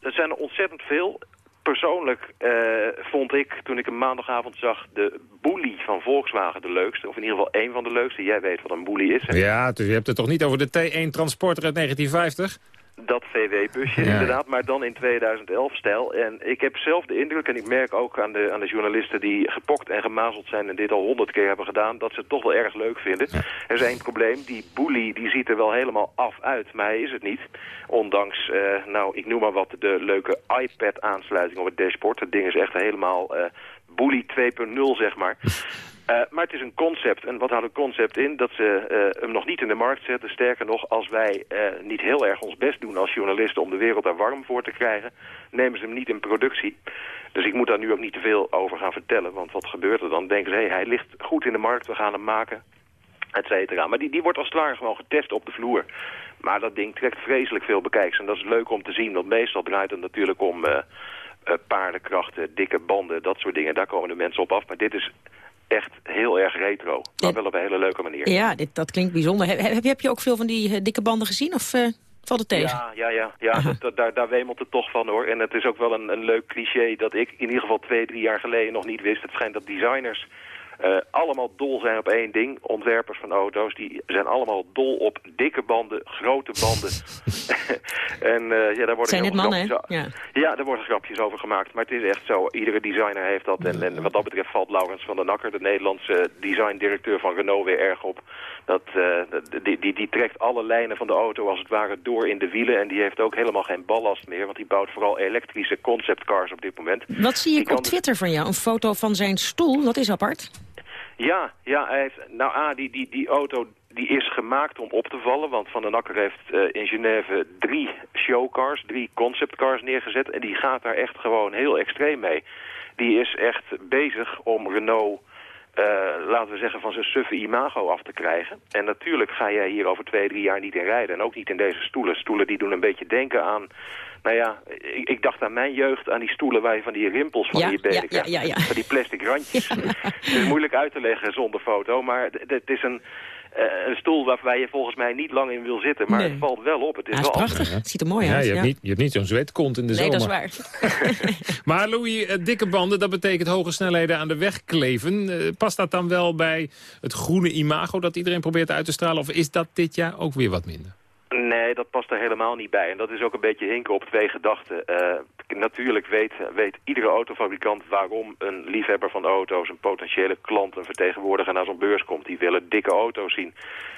Er zijn er ontzettend veel. Persoonlijk uh, vond ik, toen ik een maandagavond zag, de Bully van Volkswagen de leukste. Of in ieder geval één van de leukste. Jij weet wat een Bully is. Hè? Ja, dus je hebt het toch niet over de T1 Transporter uit 1950? Dat VW-busje ja. inderdaad, maar dan in 2011-stijl. En ik heb zelf de indruk, en ik merk ook aan de, aan de journalisten... die gepokt en gemazeld zijn en dit al honderd keer hebben gedaan... dat ze het toch wel erg leuk vinden. Ja. Er is één probleem, die bully die ziet er wel helemaal af uit, maar hij is het niet. Ondanks, uh, nou, ik noem maar wat, de leuke iPad-aansluiting op het dashboard. Het ding is echt helemaal... Uh, Bully 2.0, zeg maar. Uh, maar het is een concept. En wat houdt een concept in? Dat ze uh, hem nog niet in de markt zetten. Sterker nog, als wij uh, niet heel erg ons best doen als journalisten om de wereld daar warm voor te krijgen, nemen ze hem niet in productie. Dus ik moet daar nu ook niet te veel over gaan vertellen. Want wat gebeurt er dan? Denken ze, hé, hij ligt goed in de markt, we gaan hem maken, et cetera. Maar die, die wordt als het ware gewoon getest op de vloer. Maar dat ding trekt vreselijk veel bekijks. En dat is leuk om te zien, want meestal draait het natuurlijk om paardenkrachten, dikke banden, dat soort dingen. Daar komen de mensen op af. Maar dit is echt heel erg retro. Maar wel op een hele leuke manier. Ja, dit, dat klinkt bijzonder. Heb, heb, heb je ook veel van die uh, dikke banden gezien of uh, valt het tegen? Ja, ja, ja, ja dat, dat, daar, daar wemelt het toch van hoor. En het is ook wel een, een leuk cliché dat ik in ieder geval twee, drie jaar geleden nog niet wist. Het schijnt dat designers uh, allemaal dol zijn op één ding. Ontwerpers van auto's, die zijn allemaal dol op dikke banden, grote banden. en uh, ja, daar worden zijn mannen, ja. ja, daar worden grapjes over gemaakt. Maar het is echt zo, iedere designer heeft dat. En, en wat dat betreft valt Laurens van den Nakker, de Nederlandse designdirecteur van Renault, weer erg op. Dat, uh, die, die, die trekt alle lijnen van de auto als het ware door in de wielen. En die heeft ook helemaal geen ballast meer, want die bouwt vooral elektrische conceptcars op dit moment. Wat zie ik op Twitter van jou? Een foto van zijn stoel, dat is apart. Ja, ja hij heeft, nou ah, die, die, die auto die is gemaakt om op te vallen. Want Van den Akker heeft uh, in Genève drie showcars, drie conceptcars neergezet. En die gaat daar echt gewoon heel extreem mee. Die is echt bezig om Renault, uh, laten we zeggen, van zijn suffe imago af te krijgen. En natuurlijk ga jij hier over twee, drie jaar niet in rijden. En ook niet in deze stoelen. Stoelen die doen een beetje denken aan nou ja, ik, ik, dacht aan mijn jeugd, aan die stoelen waar je van die rimpels van ja, je benen ja, ja, ja, Van die plastic randjes. het is moeilijk uit te leggen zonder foto, maar het is een... eh, een stoel waar, je volgens mij niet lang in wil zitten. Maar het valt wel op. Het is, wel prachtig. Het ziet er mooi ja, uit. Je, hebt ja. niet, je hebt niet zo'n zweetkont in de Nee, zomer. dat is waar. Maar Louis, eh, dikke banden, dat betekent hoge snelheden aan de weg kleven. Eh, past dat dan wel bij het groene imago dat iedereen probeert uit te stralen? Of is dat dit jaar ook weer wat minder? Nee, dat past er helemaal niet bij. En dat is ook een beetje hinken op twee gedachten. Eh, natuurlijk weet, weet iedere autofabrikant waarom een liefhebber van auto's... een potentiële klant, een vertegenwoordiger naar zo'n beurs komt. Die willen dikke auto's zien.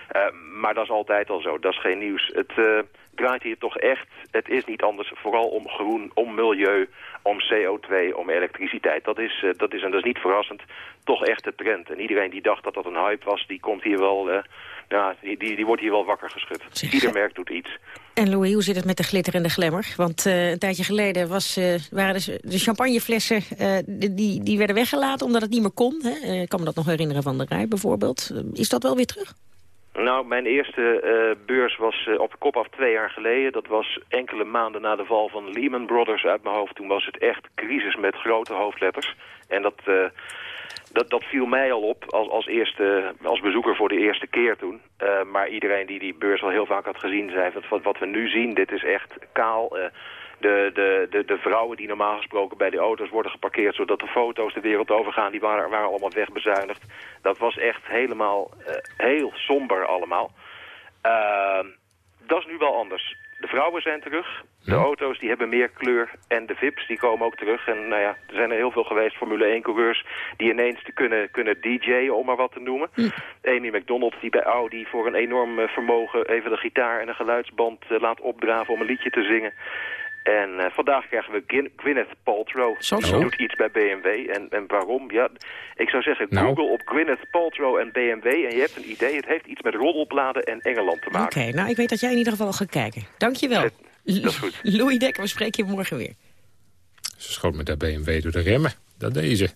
Eh, maar dat is altijd al zo. Dat is geen nieuws. Het eh, draait hier toch echt... Het is niet anders. Vooral om groen, om milieu, om CO2, om elektriciteit. Dat is, dat is, en dat is niet verrassend, toch echt de trend. En iedereen die dacht dat dat een hype was, die komt hier wel... ja, die, die, die wordt hier wel wakker geschud. Ieder merk doet iets. En Louis, hoe zit het met de glitter en de glamour? Want eh, een tijdje geleden was, eh, waren de, de champagneflessen eh, die, die werden weggelaten omdat het niet meer kon. Hè? Ik kan me dat nog herinneren van de rij bijvoorbeeld. Is dat wel weer terug? Nou, mijn eerste beurs was op kop af twee jaar geleden. Dat was enkele maanden na de val van Lehman Brothers uit mijn hoofd. Toen was het echt crisis met grote hoofdletters. En dat, dat, viel mij al op als, als, eerste, als bezoeker voor de eerste keer toen. Eh, maar iedereen die die beurs al heel vaak had gezien zei... Wat, wat, we nu zien, dit is echt kaal... Eh, de, de, de, de vrouwen die normaal gesproken bij de auto's worden geparkeerd... zodat de foto's de wereld overgaan, die waren, allemaal wegbezuinigd. Dat was echt helemaal eh, heel somber allemaal. Dat is nu wel anders. De vrouwen zijn terug. De auto's die hebben meer kleur. En de VIP's die komen ook terug. En nou ja, er zijn er heel veel geweest Formule 1-coureurs... die ineens te kunnen, kunnen DJ'en, om maar wat te noemen. Amy McDonald die bij Audi voor een enorm eh, vermogen... even de gitaar en een geluidsband eh, laat opdraven om een liedje te zingen. En uh, vandaag krijgen we Gwyn Gwyneth Paltrow. Zo, Die zo. doet iets bij BMW. En, en waarom? Ja, ik zou zeggen, Nou. Google op Gwyneth Paltrow en BMW... en je hebt een idee. Het heeft iets met roddelbladen en Engeland te Oké, maken. nou ik weet dat jij in ieder geval gaat kijken. Dankjewel. Dat is goed. Louis Dekker, we spreken je morgen weer. Ze schoot met haar BMW door de remmen. Dat deed ze.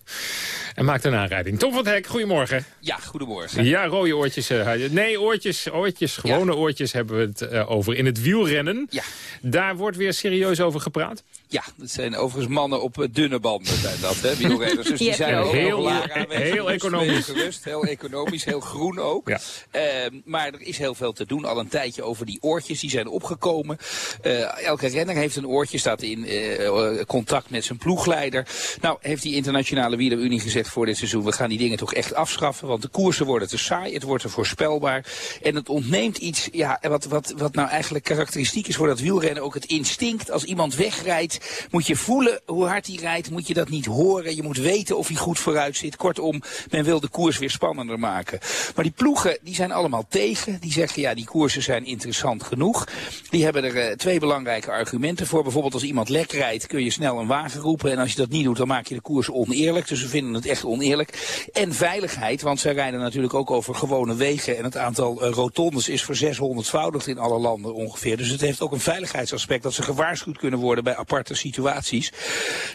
En maakt een aanrijding. Tom van het Hek, goedemorgen. Ja, goedemorgen. Ja, rode oortjes. eh, nee, oortjes, oortjes, gewone oortjes hebben we het eh, over. In het wielrennen, Ja. daar wordt weer serieus over gepraat. Ja, dat zijn overigens mannen op eh, dunne banden, zijn dat, hè, wielrenners. Dus die zijn ook heel, Heel- laag aanwezig. heel Rust, economisch. Gerust, heel economisch, heel groen ook. Ehm, maar er is heel veel te doen al een tijdje over die oortjes. Die zijn opgekomen. Eh, elke renner heeft een oortje, staat in eh, contact met zijn ploegleider. Nou, heeft die internationale wielerunie gezegd voor dit seizoen... we gaan die dingen toch echt afschaffen, want de koersen worden te saai. Het wordt te voorspelbaar. En het ontneemt iets, ja, wat, wat, wat nou eigenlijk karakteristiek is voor dat wielrennen. Ook het instinct. Als iemand wegrijdt, moet je voelen hoe hard hij rijdt. Moet je dat niet horen. Je moet weten of hij goed vooruit zit. Kortom, men wil de koers weer spannender maken. Maar die ploegen, die zijn allemaal tegen. Die zeggen, ja, die koersen zijn interessant genoeg. Die hebben er eh, twee belangrijke argumenten voor. Bijvoorbeeld als iemand lek rijdt, kun je snel een wagen roepen. En als je dat niet doet, dan maak je de koers oneerlijk. Dus we vinden het echt oneerlijk. En veiligheid, want zij rijden natuurlijk ook over gewone wegen. En het aantal eh, rotondes is voor 600voudigd in alle landen ongeveer. Dus het heeft ook een veiligheidsaspect dat ze gewaarschuwd kunnen worden bij aparte situaties.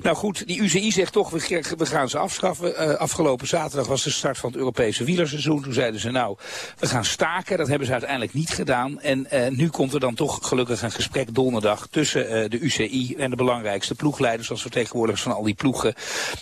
Nou goed, die UCI zegt toch, we, gaan ze afschaffen. Eh, afgelopen zaterdag was de start van het Europese wielerseizoen. Toen zeiden ze nou, we gaan staken. Dat hebben ze uiteindelijk niet gedaan. En eh, nu komt er dan toch gelukkig een gesprek donderdag tussen de UCI en de belangrijkste ploegleiders als vertegenwoordigers van al die ploegen.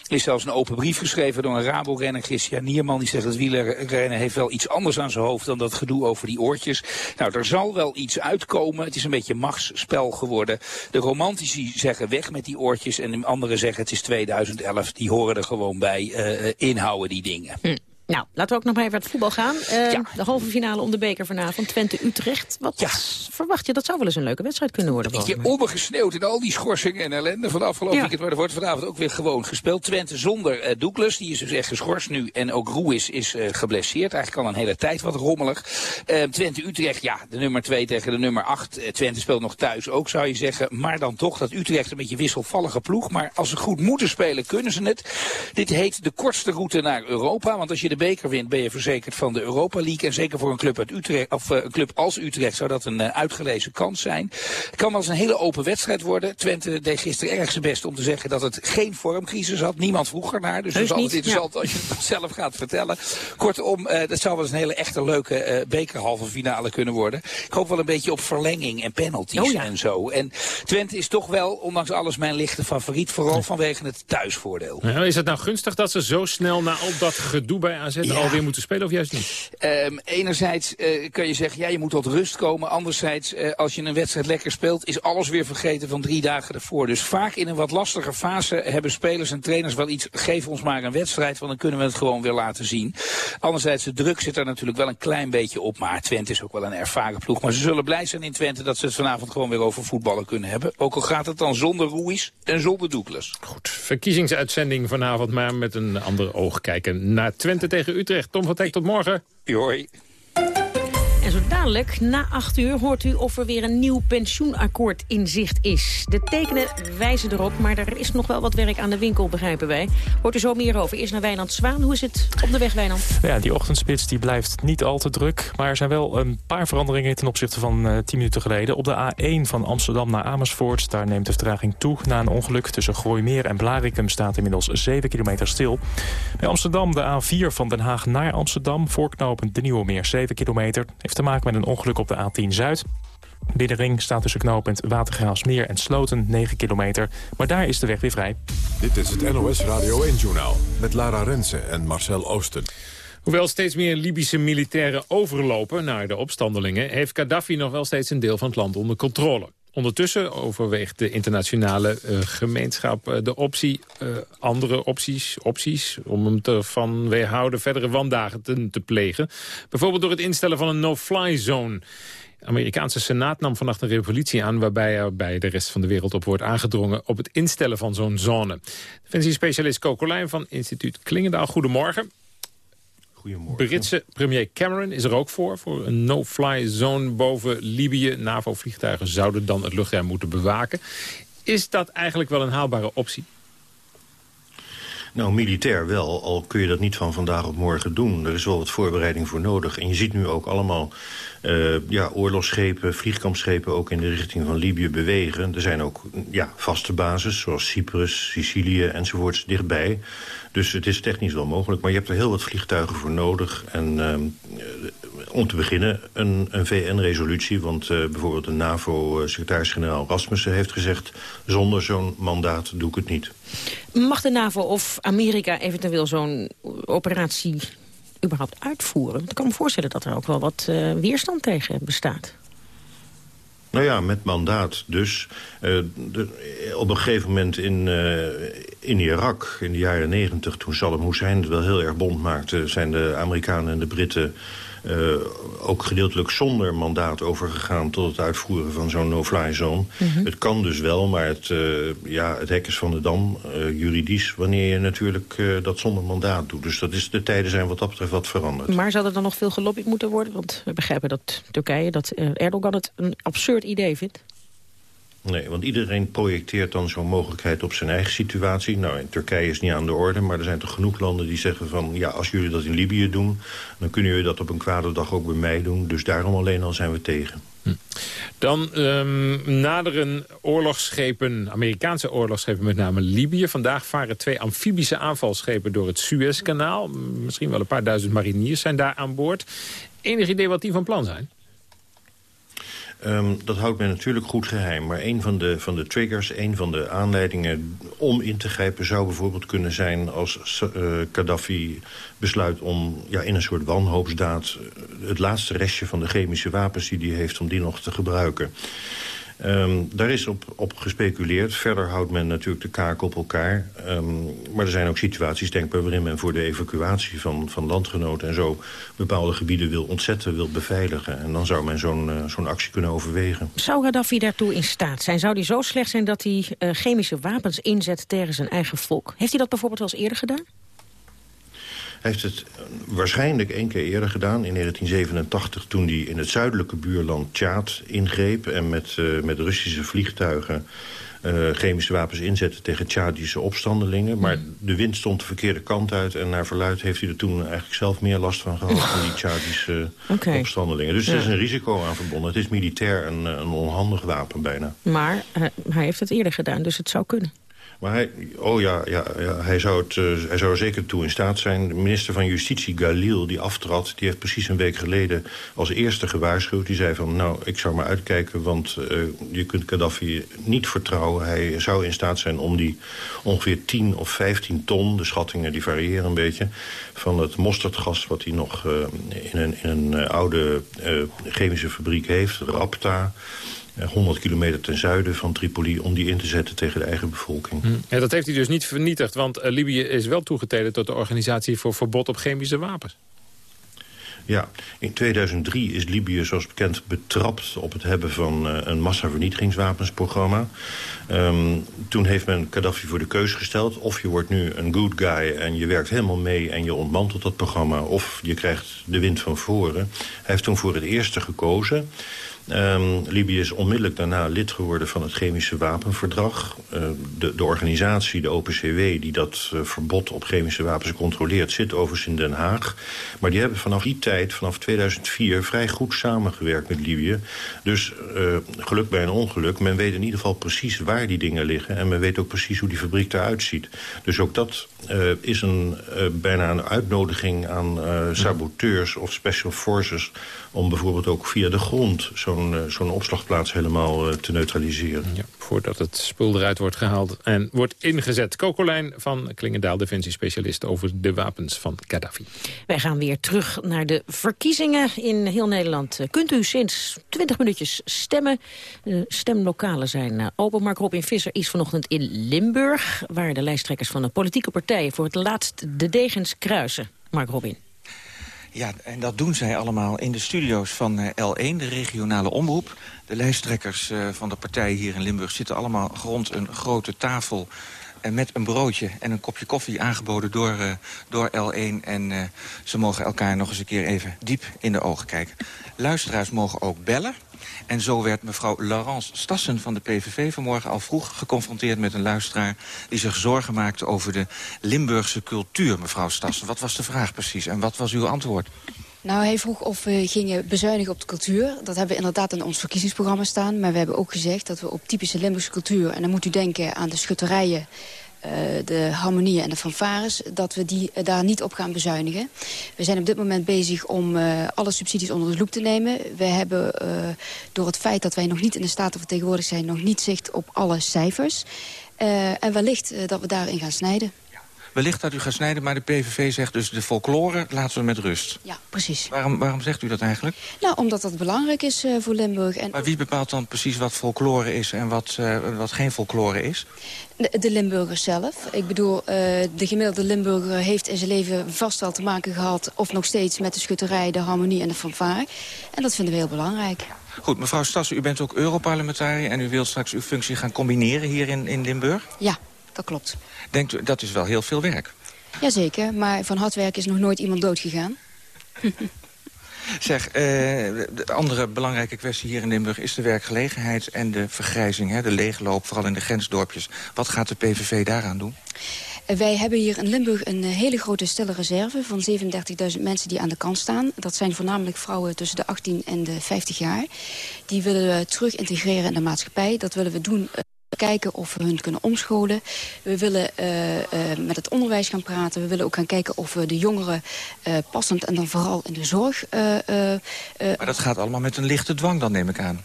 Er is zelfs een open brief geschreven door een Rabo-renner, Christian Nierman. Die zegt dat wielerrennen heeft wel iets anders aan zijn hoofd dan dat gedoe over die oortjes. Nou, er zal wel iets uitkomen. Het is een beetje machtsspel geworden. De romantici zeggen weg met die oortjes en de anderen zeggen het is 2011. Die horen er gewoon bij. eh, inhouden die dingen. Nou, laten we ook nog maar even naar het voetbal gaan. Eh, De halve finale om de beker vanavond, Twente-Utrecht. Wat verwacht je? Dat zou wel eens een leuke wedstrijd kunnen worden. Een beetje ondergesneeuwd in al die schorsingen en ellende van de afgelopen Ja. weekend. Maar er wordt vanavond ook weer gewoon gespeeld. Twente zonder eh, Douglas, die is dus echt geschorst nu. En ook Ruiz is eh, geblesseerd. Eigenlijk al een hele tijd wat rommelig. Eh, Twente-Utrecht, ja, de nummer 2 tegen de nummer 8. Twente speelt nog thuis ook, zou je zeggen. Maar dan toch dat Utrecht een beetje wisselvallige ploeg. Maar als ze goed moeten spelen, kunnen ze het. Dit heet de kortste route naar Europa. Want als je de beker wint, ben je verzekerd van de Europa League. En zeker voor een club, uit Utrecht, of, eh, een club als Utrecht zou dat een eh, uitgelezen kans zijn. Het kan wel eens een hele open wedstrijd worden. Twente deed gisteren erg zijn best om te zeggen dat het geen vormcrisis had. Niemand vroeg ernaar. Dus dat is altijd interessant als je het zelf gaat vertellen. Kortom, eh, dat zou wel eens een hele echte leuke eh, bekerhalve finale kunnen worden. Ik hoop wel een beetje op verlenging en penalties Oh ja. en zo. En Twente is toch wel, ondanks alles, mijn lichte favoriet. Vooral vanwege het thuisvoordeel. Nou, is het nou gunstig dat ze zo snel na al dat gedoe bij AZ Ja. alweer moeten spelen of juist niet? Ehm, enerzijds eh, kun je zeggen, ja, je moet tot rust komen. Anderzijds, eh, als je een wedstrijd lekker speelt, is alles weer vergeten van drie dagen ervoor. Dus vaak in een wat lastige fase hebben spelers en trainers wel iets, geef ons maar een wedstrijd, want dan kunnen we het gewoon weer laten zien. Anderzijds, de druk zit er natuurlijk wel een klein beetje op, maar Twente is ook wel een ervaren ploeg. Maar ze zullen blij zijn in Twente dat ze het vanavond gewoon weer over voetballen kunnen hebben. Ook al gaat het dan zonder Ruiz en zonder Douglas. Verkiezingsuitzending vanavond, maar met een ander oog kijken naar Twente tegen Utrecht. Tom van Teck, tot morgen. Hoi. En zo dadelijk, na acht uur, hoort u of er weer een nieuw pensioenakkoord in zicht is. De tekenen wijzen erop, maar er is nog wel wat werk aan de winkel, begrijpen wij. Hoort u zo meer over. Eerst naar Wijnand Zwaan. Hoe is het op de weg, Wijnand? Ja, die ochtendspits die blijft niet al te druk. Maar er zijn wel een paar veranderingen ten opzichte van eh 10 minuten geleden. Op de A1 van Amsterdam naar Amersfoort... daar neemt de vertraging toe na een ongeluk. Tussen Gooimeer en Blarikum staat inmiddels 7 kilometer stil. Bij Amsterdam de A4 van Den Haag naar Amsterdam... voorknopend de Nieuwe Meer 7 kilometer. Heeft te maken met een ongeluk op de A10 Zuid. Binnenring staat tussen knooppunt Watergraafsmeer en Sloten 9 kilometer. Maar daar is de weg weer vrij. Dit is het NOS Radio 1-journaal met Lara Rensen en Marcel Oosten. Hoewel steeds meer Libische militairen overlopen naar de opstandelingen... heeft Gaddafi nog wel steeds een deel van het land onder controle. Ondertussen overweegt de internationale eh, gemeenschap eh, de optie, eh, andere opties, opties om hem te van weerhouden verdere wandagen te, plegen. Bijvoorbeeld door het instellen van een no-fly zone. De Amerikaanse Senaat nam vannacht een resolutie aan... waarbij er bij de rest van de wereld op wordt aangedrongen... op het instellen van zo'n zone. Defensiespecialist Coco Lijn van instituut Klingendaal. Goedemorgen. Goedemorgen. Britse premier Cameron is er ook voor, voor een no-fly zone boven Libië. NAVO-vliegtuigen zouden dan het luchtruim moeten bewaken. Is dat eigenlijk wel een haalbare optie? Nou, militair wel, al kun je dat niet van vandaag op morgen doen. Er is wel wat voorbereiding voor nodig. En je ziet nu ook allemaal uh, ja, oorlogsschepen, vliegkampschepen... ook in de richting van Libië bewegen. Er zijn ook ja, vaste bases, zoals Cyprus, Sicilië enzovoorts dichtbij. Dus het is technisch wel mogelijk, maar je hebt er heel wat vliegtuigen voor nodig. En uh, om te beginnen een, een VN-resolutie, want uh, bijvoorbeeld de NAVO-secretaris-generaal Rasmussen heeft gezegd... zonder zo'n mandaat doe ik het niet. Mag de NAVO of Amerika eventueel zo'n operatie überhaupt uitvoeren? Want ik kan me voorstellen dat er ook wel wat uh, weerstand tegen bestaat. Nou ja, met mandaat dus. Uh, de, op een gegeven moment in, uh, in Irak, in de jaren negentig... toen Saddam Hussein het wel heel erg bond maakte... zijn de Amerikanen en de Britten uh, ook gedeeltelijk zonder mandaat overgegaan... tot het uitvoeren van zo'n no-fly zone. Mm -hmm. Het kan dus wel, maar het, uh, ja, het hek is van de dam, uh, juridisch... wanneer je natuurlijk dat zonder mandaat doet. Dus dat is, de tijden zijn wat dat betreft wat veranderd. Maar zou er dan nog veel gelobbyd moeten worden? Want we begrijpen dat Turkije, dat Erdogan het een absurd idee vindt. Nee, want iedereen projecteert dan zo'n mogelijkheid op zijn eigen situatie. Nou, in Turkije is niet aan de orde, maar er zijn toch genoeg landen die zeggen van... ja, als jullie dat in Libië doen, dan kunnen jullie dat op een kwade dag ook bij mij doen. Dus daarom alleen al zijn we tegen. Hm. Dan um, naderen oorlogsschepen, Amerikaanse oorlogsschepen met name Libië. Vandaag varen twee amfibische aanvalschepen door het Suezkanaal. Misschien wel een paar duizend mariniers zijn daar aan boord. Enig idee wat die van plan zijn? Um, dat houdt men natuurlijk goed geheim. Maar een van de, van de triggers, een van de aanleidingen om in te grijpen... zou bijvoorbeeld kunnen zijn als uh, Gaddafi besluit om ja, in een soort wanhoopsdaad... het laatste restje van de chemische wapens die hij heeft... om die nog te gebruiken. Um, daar is op, op gespeculeerd. Verder houdt men natuurlijk de kaak op elkaar. Um, maar er zijn ook situaties denkbaar waarin men voor de evacuatie van, van landgenoten en zo bepaalde gebieden wil ontzetten, wil beveiligen. En dan zou men zo'n zo'n actie kunnen overwegen. Zou Gaddafi daartoe in staat zijn? Zou hij zo slecht zijn dat hij uh, chemische wapens inzet tegen zijn eigen volk? Heeft hij dat bijvoorbeeld wel eens eerder gedaan? Hij heeft het waarschijnlijk één keer eerder gedaan, in 1987... toen hij in het zuidelijke buurland Tjaad ingreep... en met, uh, met Russische vliegtuigen uh, chemische wapens inzette tegen Tjadische opstandelingen. Maar de wind stond de verkeerde kant uit... en naar verluid heeft hij er toen eigenlijk zelf meer last van gehad... van die Tjadische okay. opstandelingen. Dus ja. er is een risico aan verbonden. Het is militair een, een onhandig wapen bijna. Maar uh, hij heeft het eerder gedaan, dus het zou kunnen. Maar hij, oh ja, ja, ja hij, zou het, uh, hij zou er zeker toe in staat zijn. De minister van Justitie, Galil, die aftrad... die heeft precies een week geleden als eerste gewaarschuwd. Die zei van, nou, ik zou maar uitkijken... want uh, je kunt Gaddafi niet vertrouwen. Hij zou in staat zijn om die ongeveer 10 of 15 ton... de schattingen die variëren een beetje... van het mosterdgas wat hij nog uh, in een, in een oude chemische fabriek heeft, Rapta... 100 kilometer ten zuiden van Tripoli... om die in te zetten tegen de eigen bevolking. Hm. Ja, dat heeft hij dus niet vernietigd, want uh, Libië is wel toegetreden... tot de Organisatie voor Verbod op Chemische Wapens. Ja, in 2003 is Libië zoals bekend betrapt op het hebben van uh, een massavernietigingswapensprogramma. Um, toen heeft men Gaddafi voor de keuze gesteld. Of je wordt nu een good guy en je werkt helemaal mee en je ontmantelt dat programma. Of je krijgt de wind van voren. Hij heeft toen voor het eerste gekozen. Um, Libië is onmiddellijk daarna lid geworden van het chemische wapenverdrag. Uh, de, organisatie, de OPCW, die dat uh, verbod op chemische wapens controleert... zit overigens in Den Haag. Maar die hebben vanaf die tijd, vanaf 2004, vrij goed samengewerkt met Libië. Dus uh, geluk bij een ongeluk. Men weet in ieder geval precies waar die dingen liggen. En men weet ook precies hoe die fabriek eruit ziet. Dus ook dat is een, bijna een uitnodiging aan saboteurs of special forces... om bijvoorbeeld ook via de grond zo'n uh, zo'n opslagplaats helemaal uh, te neutraliseren. Ja, voordat het spul eruit wordt gehaald en wordt ingezet. Kokolijn van Klingendaal, defensiespecialist over de wapens van Gaddafi. Wij gaan weer terug naar de verkiezingen in heel Nederland. Kunt u sinds 20 minuutjes stemmen? De stemlokalen zijn open. Mark Robin Visser is vanochtend in Limburg... waar de lijsttrekkers van de politieke partijen voor het laatst de degens kruisen. Mark Robin. Ja, en dat doen zij allemaal in de studio's van uh, L1, de regionale omroep. De lijsttrekkers uh, van de partijen hier in Limburg zitten allemaal rond een grote tafel... En met een broodje en een kopje koffie aangeboden door, door L1. En ze mogen elkaar nog eens een keer even diep in de ogen kijken. Luisteraars mogen ook bellen. En zo werd mevrouw Laurence Stassen van de PVV vanmorgen al vroeg geconfronteerd met een luisteraar... die zich zorgen maakte over de Limburgse cultuur, mevrouw Stassen. Wat was de vraag precies en wat was uw antwoord? Nou, hij vroeg of we gingen bezuinigen op de cultuur. Dat hebben we inderdaad in ons verkiezingsprogramma staan. Maar we hebben ook gezegd dat we op typische Limburgse cultuur... en dan moet u denken aan de schutterijen de harmonieën en de fanfares... dat we die uh, daar niet op gaan bezuinigen. We zijn op dit moment bezig om uh, alle subsidies onder de loep te nemen. We hebben door het feit dat wij nog niet in de Staten vertegenwoordigd zijn... nog niet zicht op alle cijfers. en wellicht dat we daarin gaan snijden. Wellicht dat u gaat snijden, maar de PVV zegt dus de folklore laten we met rust. Ja, precies. Waarom, waarom zegt u dat eigenlijk? Nou, omdat dat belangrijk is uh, voor Limburg. En maar wie bepaalt dan precies wat folklore is en wat, uh, wat geen folklore is? De, de Limburgers zelf. Ik bedoel, uh, de gemiddelde Limburger heeft in zijn leven vast wel te maken gehad... of nog steeds met de schutterij, de harmonie en de fanfare. En dat vinden we heel belangrijk. Goed, mevrouw Stassen, u bent ook Europarlementariër... en u wilt straks uw functie gaan combineren hier in, in Limburg? Ja, dat klopt. Denkt u, dat is wel heel veel werk? Jazeker, maar van hard werk is nog nooit iemand doodgegaan. Zeg, uh, de andere belangrijke kwestie hier in Limburg... is de werkgelegenheid en de vergrijzing, hè, de leegloop... vooral in de grensdorpjes. Wat gaat de PVV daaraan doen? Wij hebben hier in Limburg een hele grote stille reserve van 37.000 mensen die aan de kant staan. Dat zijn voornamelijk vrouwen tussen de 18 en de 50 jaar. Die willen we terug integreren in de maatschappij. Dat willen we doen kijken of we hun kunnen omscholen. We willen uh, uh, met het onderwijs gaan praten. We willen ook gaan kijken of we de jongeren uh, passend en dan vooral in de zorg... maar dat gaat allemaal met een lichte dwang dan, neem ik aan.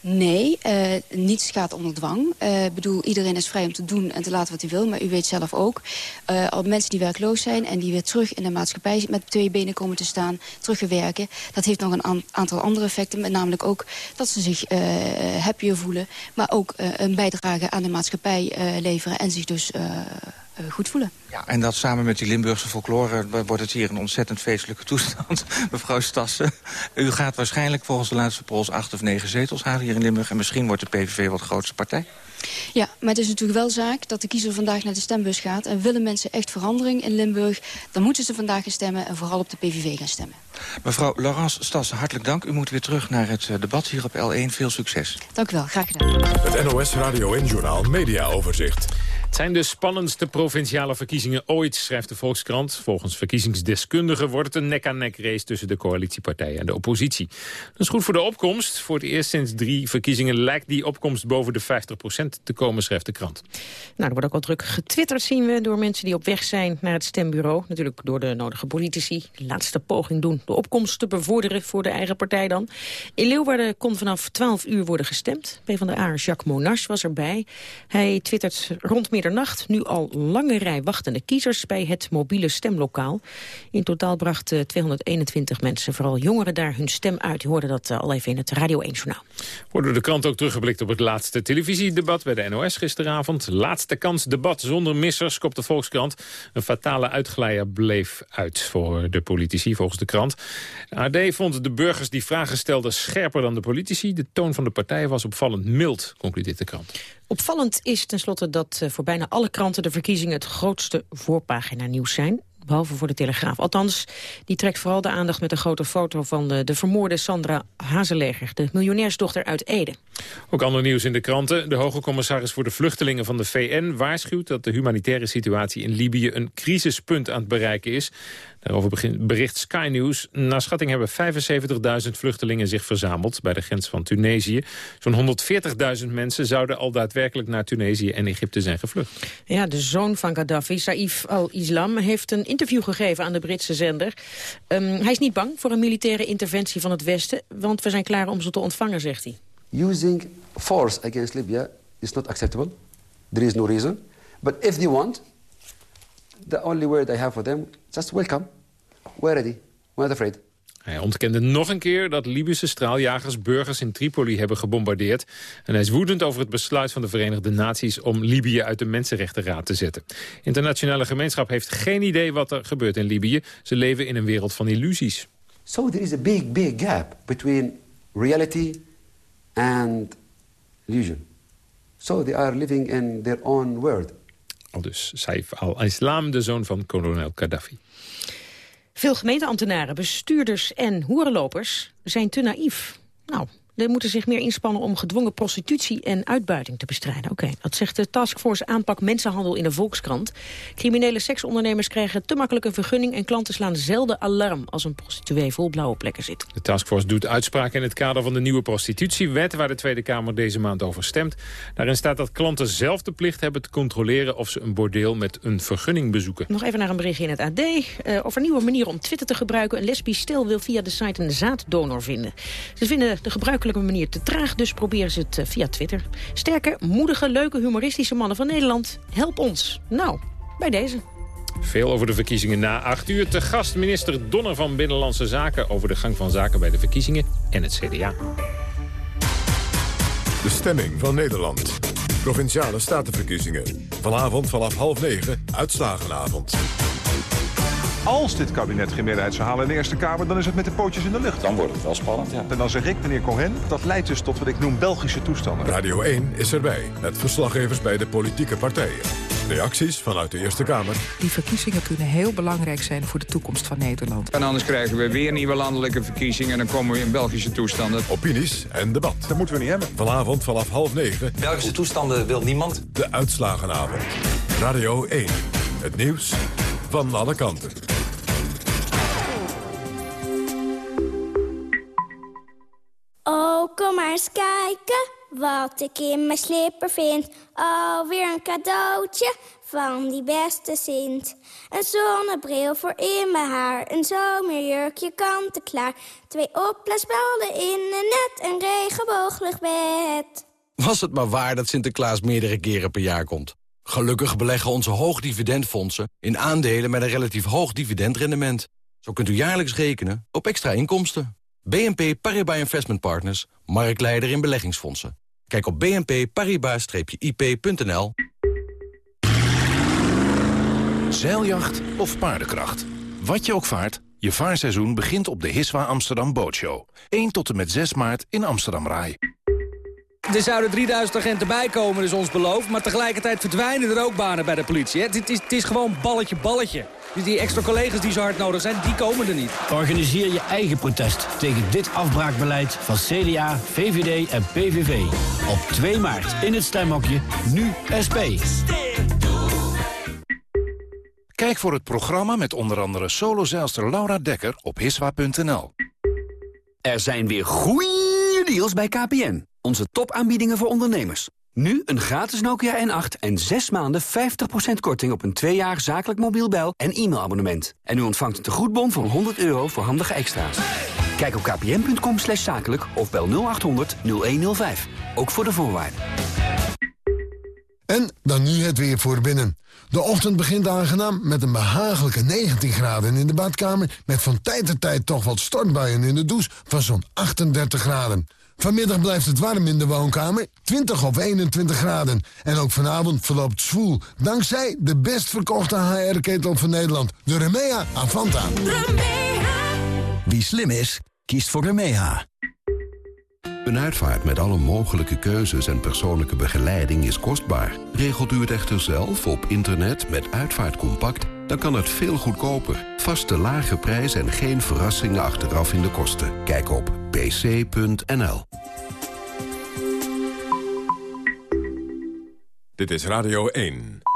Nee, uh, niets gaat onder dwang. Uh, Ik bedoel, iedereen is vrij om te doen en te laten wat hij wil. Maar u weet zelf ook, uh, al mensen die werkloos zijn... en die weer terug in de maatschappij met twee benen komen te staan... teruggewerken, dat heeft nog een aantal andere effecten. Met namelijk ook dat ze zich happier voelen... maar ook een bijdrage aan de maatschappij leveren... en zich dus goed voelen. Ja, en dat samen met die Limburgse folklore wordt het hier een ontzettend feestelijke toestand. Mevrouw Stassen, u gaat waarschijnlijk volgens de laatste polls acht of negen zetels halen hier in Limburg. En misschien wordt de PVV wat grootste partij. Ja, maar het is natuurlijk wel zaak dat de kiezer vandaag naar de stembus gaat. En willen mensen echt verandering in Limburg, dan moeten ze vandaag gaan stemmen en vooral op de PVV gaan stemmen. Mevrouw Laurence Stassen, hartelijk dank. U moet weer terug naar het eh, debat hier op L1. Veel succes. Dank u wel, graag gedaan. Het NOS Radio en Journaal Media Overzicht. Zijn de spannendste provinciale verkiezingen ooit, schrijft de Volkskrant. Volgens verkiezingsdeskundigen wordt het een nek-aan-nek race tussen de coalitiepartijen en de oppositie. Dat is goed voor de opkomst. Voor het eerst sinds drie verkiezingen lijkt die opkomst boven de 50% te komen, schrijft de krant. Nou, er wordt ook al druk getwitterd, zien we, door mensen die op weg zijn naar het stembureau. Natuurlijk door de nodige politici. De laatste poging doen de opkomst te bevorderen voor de eigen partij dan. In Leeuwarden kon vanaf 12 uur worden gestemd. PvdA Jacques Monash was erbij. Hij twittert rond middernacht nu al lange rij wachtende kiezers bij het mobiele stemlokaal. In totaal brachten 221 mensen, vooral jongeren, daar hun stem uit. Je hoorde dat eh, al even in het Radio 1-journaal. Wordt door de krant ook teruggeblikt op het laatste televisiedebat bij de NOS gisteravond. Laatste kans debat zonder missers, kopt de Volkskrant. Een fatale uitglijder bleef uit voor de politici, volgens de krant. AD vond de burgers die vragen stelden scherper dan de politici. De toon van de partij was opvallend mild, concludeert de krant. Opvallend is tenslotte dat eh, voor bijna alle kranten de verkiezingen het grootste voorpagina nieuws zijn behalve voor de Telegraaf. Althans, die trekt vooral de aandacht met een grote foto van de, de vermoorde Sandra Hazeleger, de miljonairsdochter uit Ede. Ook ander nieuws in de kranten. De hoge commissaris voor de vluchtelingen van de VN waarschuwt dat de humanitaire situatie in Libië een crisispunt aan het bereiken is. Daarover bericht Sky News. Naar schatting hebben 75.000 vluchtelingen zich verzameld bij de grens van Tunesië. Zo'n 140.000 mensen zouden al daadwerkelijk naar Tunesië en Egypte zijn gevlucht. Ja, de zoon van Gaddafi, Saif al-Islam, heeft een interview gegeven aan de Britse zender. Um, hij is niet bang voor een militaire interventie van het Westen, want we zijn klaar om ze te ontvangen, zegt hij. Using force against Libya is not acceptable. There is no reason. But if they want, the only word I have for them, just welcome. We're ready. We're not afraid. Hij ontkende nog een keer dat Libische straaljagers burgers in Tripoli hebben gebombardeerd. En hij is woedend over het besluit van de Verenigde Naties om Libië uit de Mensenrechtenraad te zetten. Internationale gemeenschap heeft geen idee wat er gebeurt in Libië. Ze leven in een wereld van illusies. So there is a big, big gap between reality and illusion. So they are living in their own world. Al dus Saif al-Islam, de zoon van kolonel Gaddafi. Veel gemeenteambtenaren, bestuurders en hoerenlopers zijn te naïef. Nou, ze moeten zich meer inspannen om gedwongen prostitutie en uitbuiting te bestrijden. Oké, dat zegt de Taskforce aanpak mensenhandel in de Volkskrant. Criminele seksondernemers krijgen te makkelijk een vergunning... en klanten slaan zelden alarm als een prostituee vol blauwe plekken zit. De Taskforce doet uitspraken in het kader van de nieuwe prostitutiewet... waar de Tweede Kamer deze maand over stemt. Daarin staat dat klanten zelf de plicht hebben te controleren... of ze een bordeel met een vergunning bezoeken. Nog even naar een berichtje in het AD. Uh, over nieuwe manieren om Twitter te gebruiken. Een lesbisch stel wil via de site een zaaddonor vinden. Ze vinden de gebruikelijke manier te traag, dus proberen ze het eh, via Twitter. Sterke, moedige, leuke, humoristische mannen van Nederland. Help ons. Nou, bij deze. Veel over de verkiezingen na acht uur. Te gast minister Donner van Binnenlandse Zaken... over de gang van zaken bij de verkiezingen en het CDA. De stemming van Nederland. Provinciale statenverkiezingen. Vanavond vanaf half negen, uitslagenavond. Als dit kabinet geen meerderheid zou halen in de Eerste Kamer... dan is het met de pootjes in de lucht. Dan wordt het wel spannend, ja. En dan zeg ik, meneer Cohen, dat leidt dus tot wat ik noem Belgische toestanden. Radio 1 is erbij, met verslaggevers bij de politieke partijen. Reacties vanuit de Eerste Kamer. Die verkiezingen kunnen heel belangrijk zijn voor de toekomst van Nederland. En anders krijgen we weer nieuwe landelijke verkiezingen... en dan komen we in Belgische toestanden. Opinies en debat. Dat moeten we niet hebben. Vanavond vanaf half negen. Belgische toestanden wil niemand. De uitslagenavond. Radio 1. Het nieuws van alle kanten. Oh, kom maar eens kijken wat ik in mijn slipper vind. Alweer een cadeautje van die beste Sint. Een zonnebril voor in mijn haar, een zomerjurkje kant-en-klaar. Twee opblaasballen in een net, een regenbooglig bed. Was het maar waar dat Sinterklaas meerdere keren per jaar komt. Gelukkig beleggen onze hoogdividendfondsen in aandelen met een relatief hoog dividendrendement. Zo kunt u jaarlijks rekenen op extra inkomsten. BNP Paribas Investment Partners, marktleider in beleggingsfondsen. Kijk op bnpparibas-ip.nl. Zeiljacht of paardenkracht. Wat je ook vaart, je vaarseizoen begint op de Hiswa Amsterdam Bootshow. 1 tot en met 6 maart in Amsterdam Rai. Er zouden 3000 agenten bijkomen, is ons beloofd. Maar tegelijkertijd verdwijnen er ook banen bij de politie. Het is, het is gewoon balletje, balletje. Dus die extra collega's die zo hard nodig zijn, die komen er niet. Organiseer je eigen protest tegen dit afbraakbeleid van CDA, VVD en PVV. Op 2 maart in het stemhokje, nu SP. Kijk voor het programma met onder andere solozeilster Laura Dekker op hiswa.nl. Er zijn weer goeie deals bij KPN. Onze topaanbiedingen voor ondernemers. Nu een gratis Nokia N8 en 6 maanden 50% korting op een 2 jaar zakelijk mobiel bel- en e-mailabonnement. En u ontvangt een tegoedbon van 100 euro voor handige extra's. Kijk op kpn.com slash zakelijk of bel 0800 0105. Ook voor de voorwaarden. En dan nu het weer voor binnen. De ochtend begint aangenaam met een behagelijke 19 graden in de badkamer... met van tijd tot tijd toch wat stortbuien in de douche van zo'n 38 graden. Vanmiddag blijft het warm in de woonkamer, 20 of 21 graden. En ook vanavond verloopt zwoel, dankzij de best verkochte HR-ketel van Nederland... de Remea Avanta. Wie slim is, kiest voor Remeha. Een uitvaart met alle mogelijke keuzes en persoonlijke begeleiding is kostbaar. Regelt u het echter zelf op internet met Uitvaartcompact... dan kan het veel goedkoper. Vaste lage prijs en geen verrassingen achteraf in de kosten. Kijk op pc.nl. Dit is Radio 1.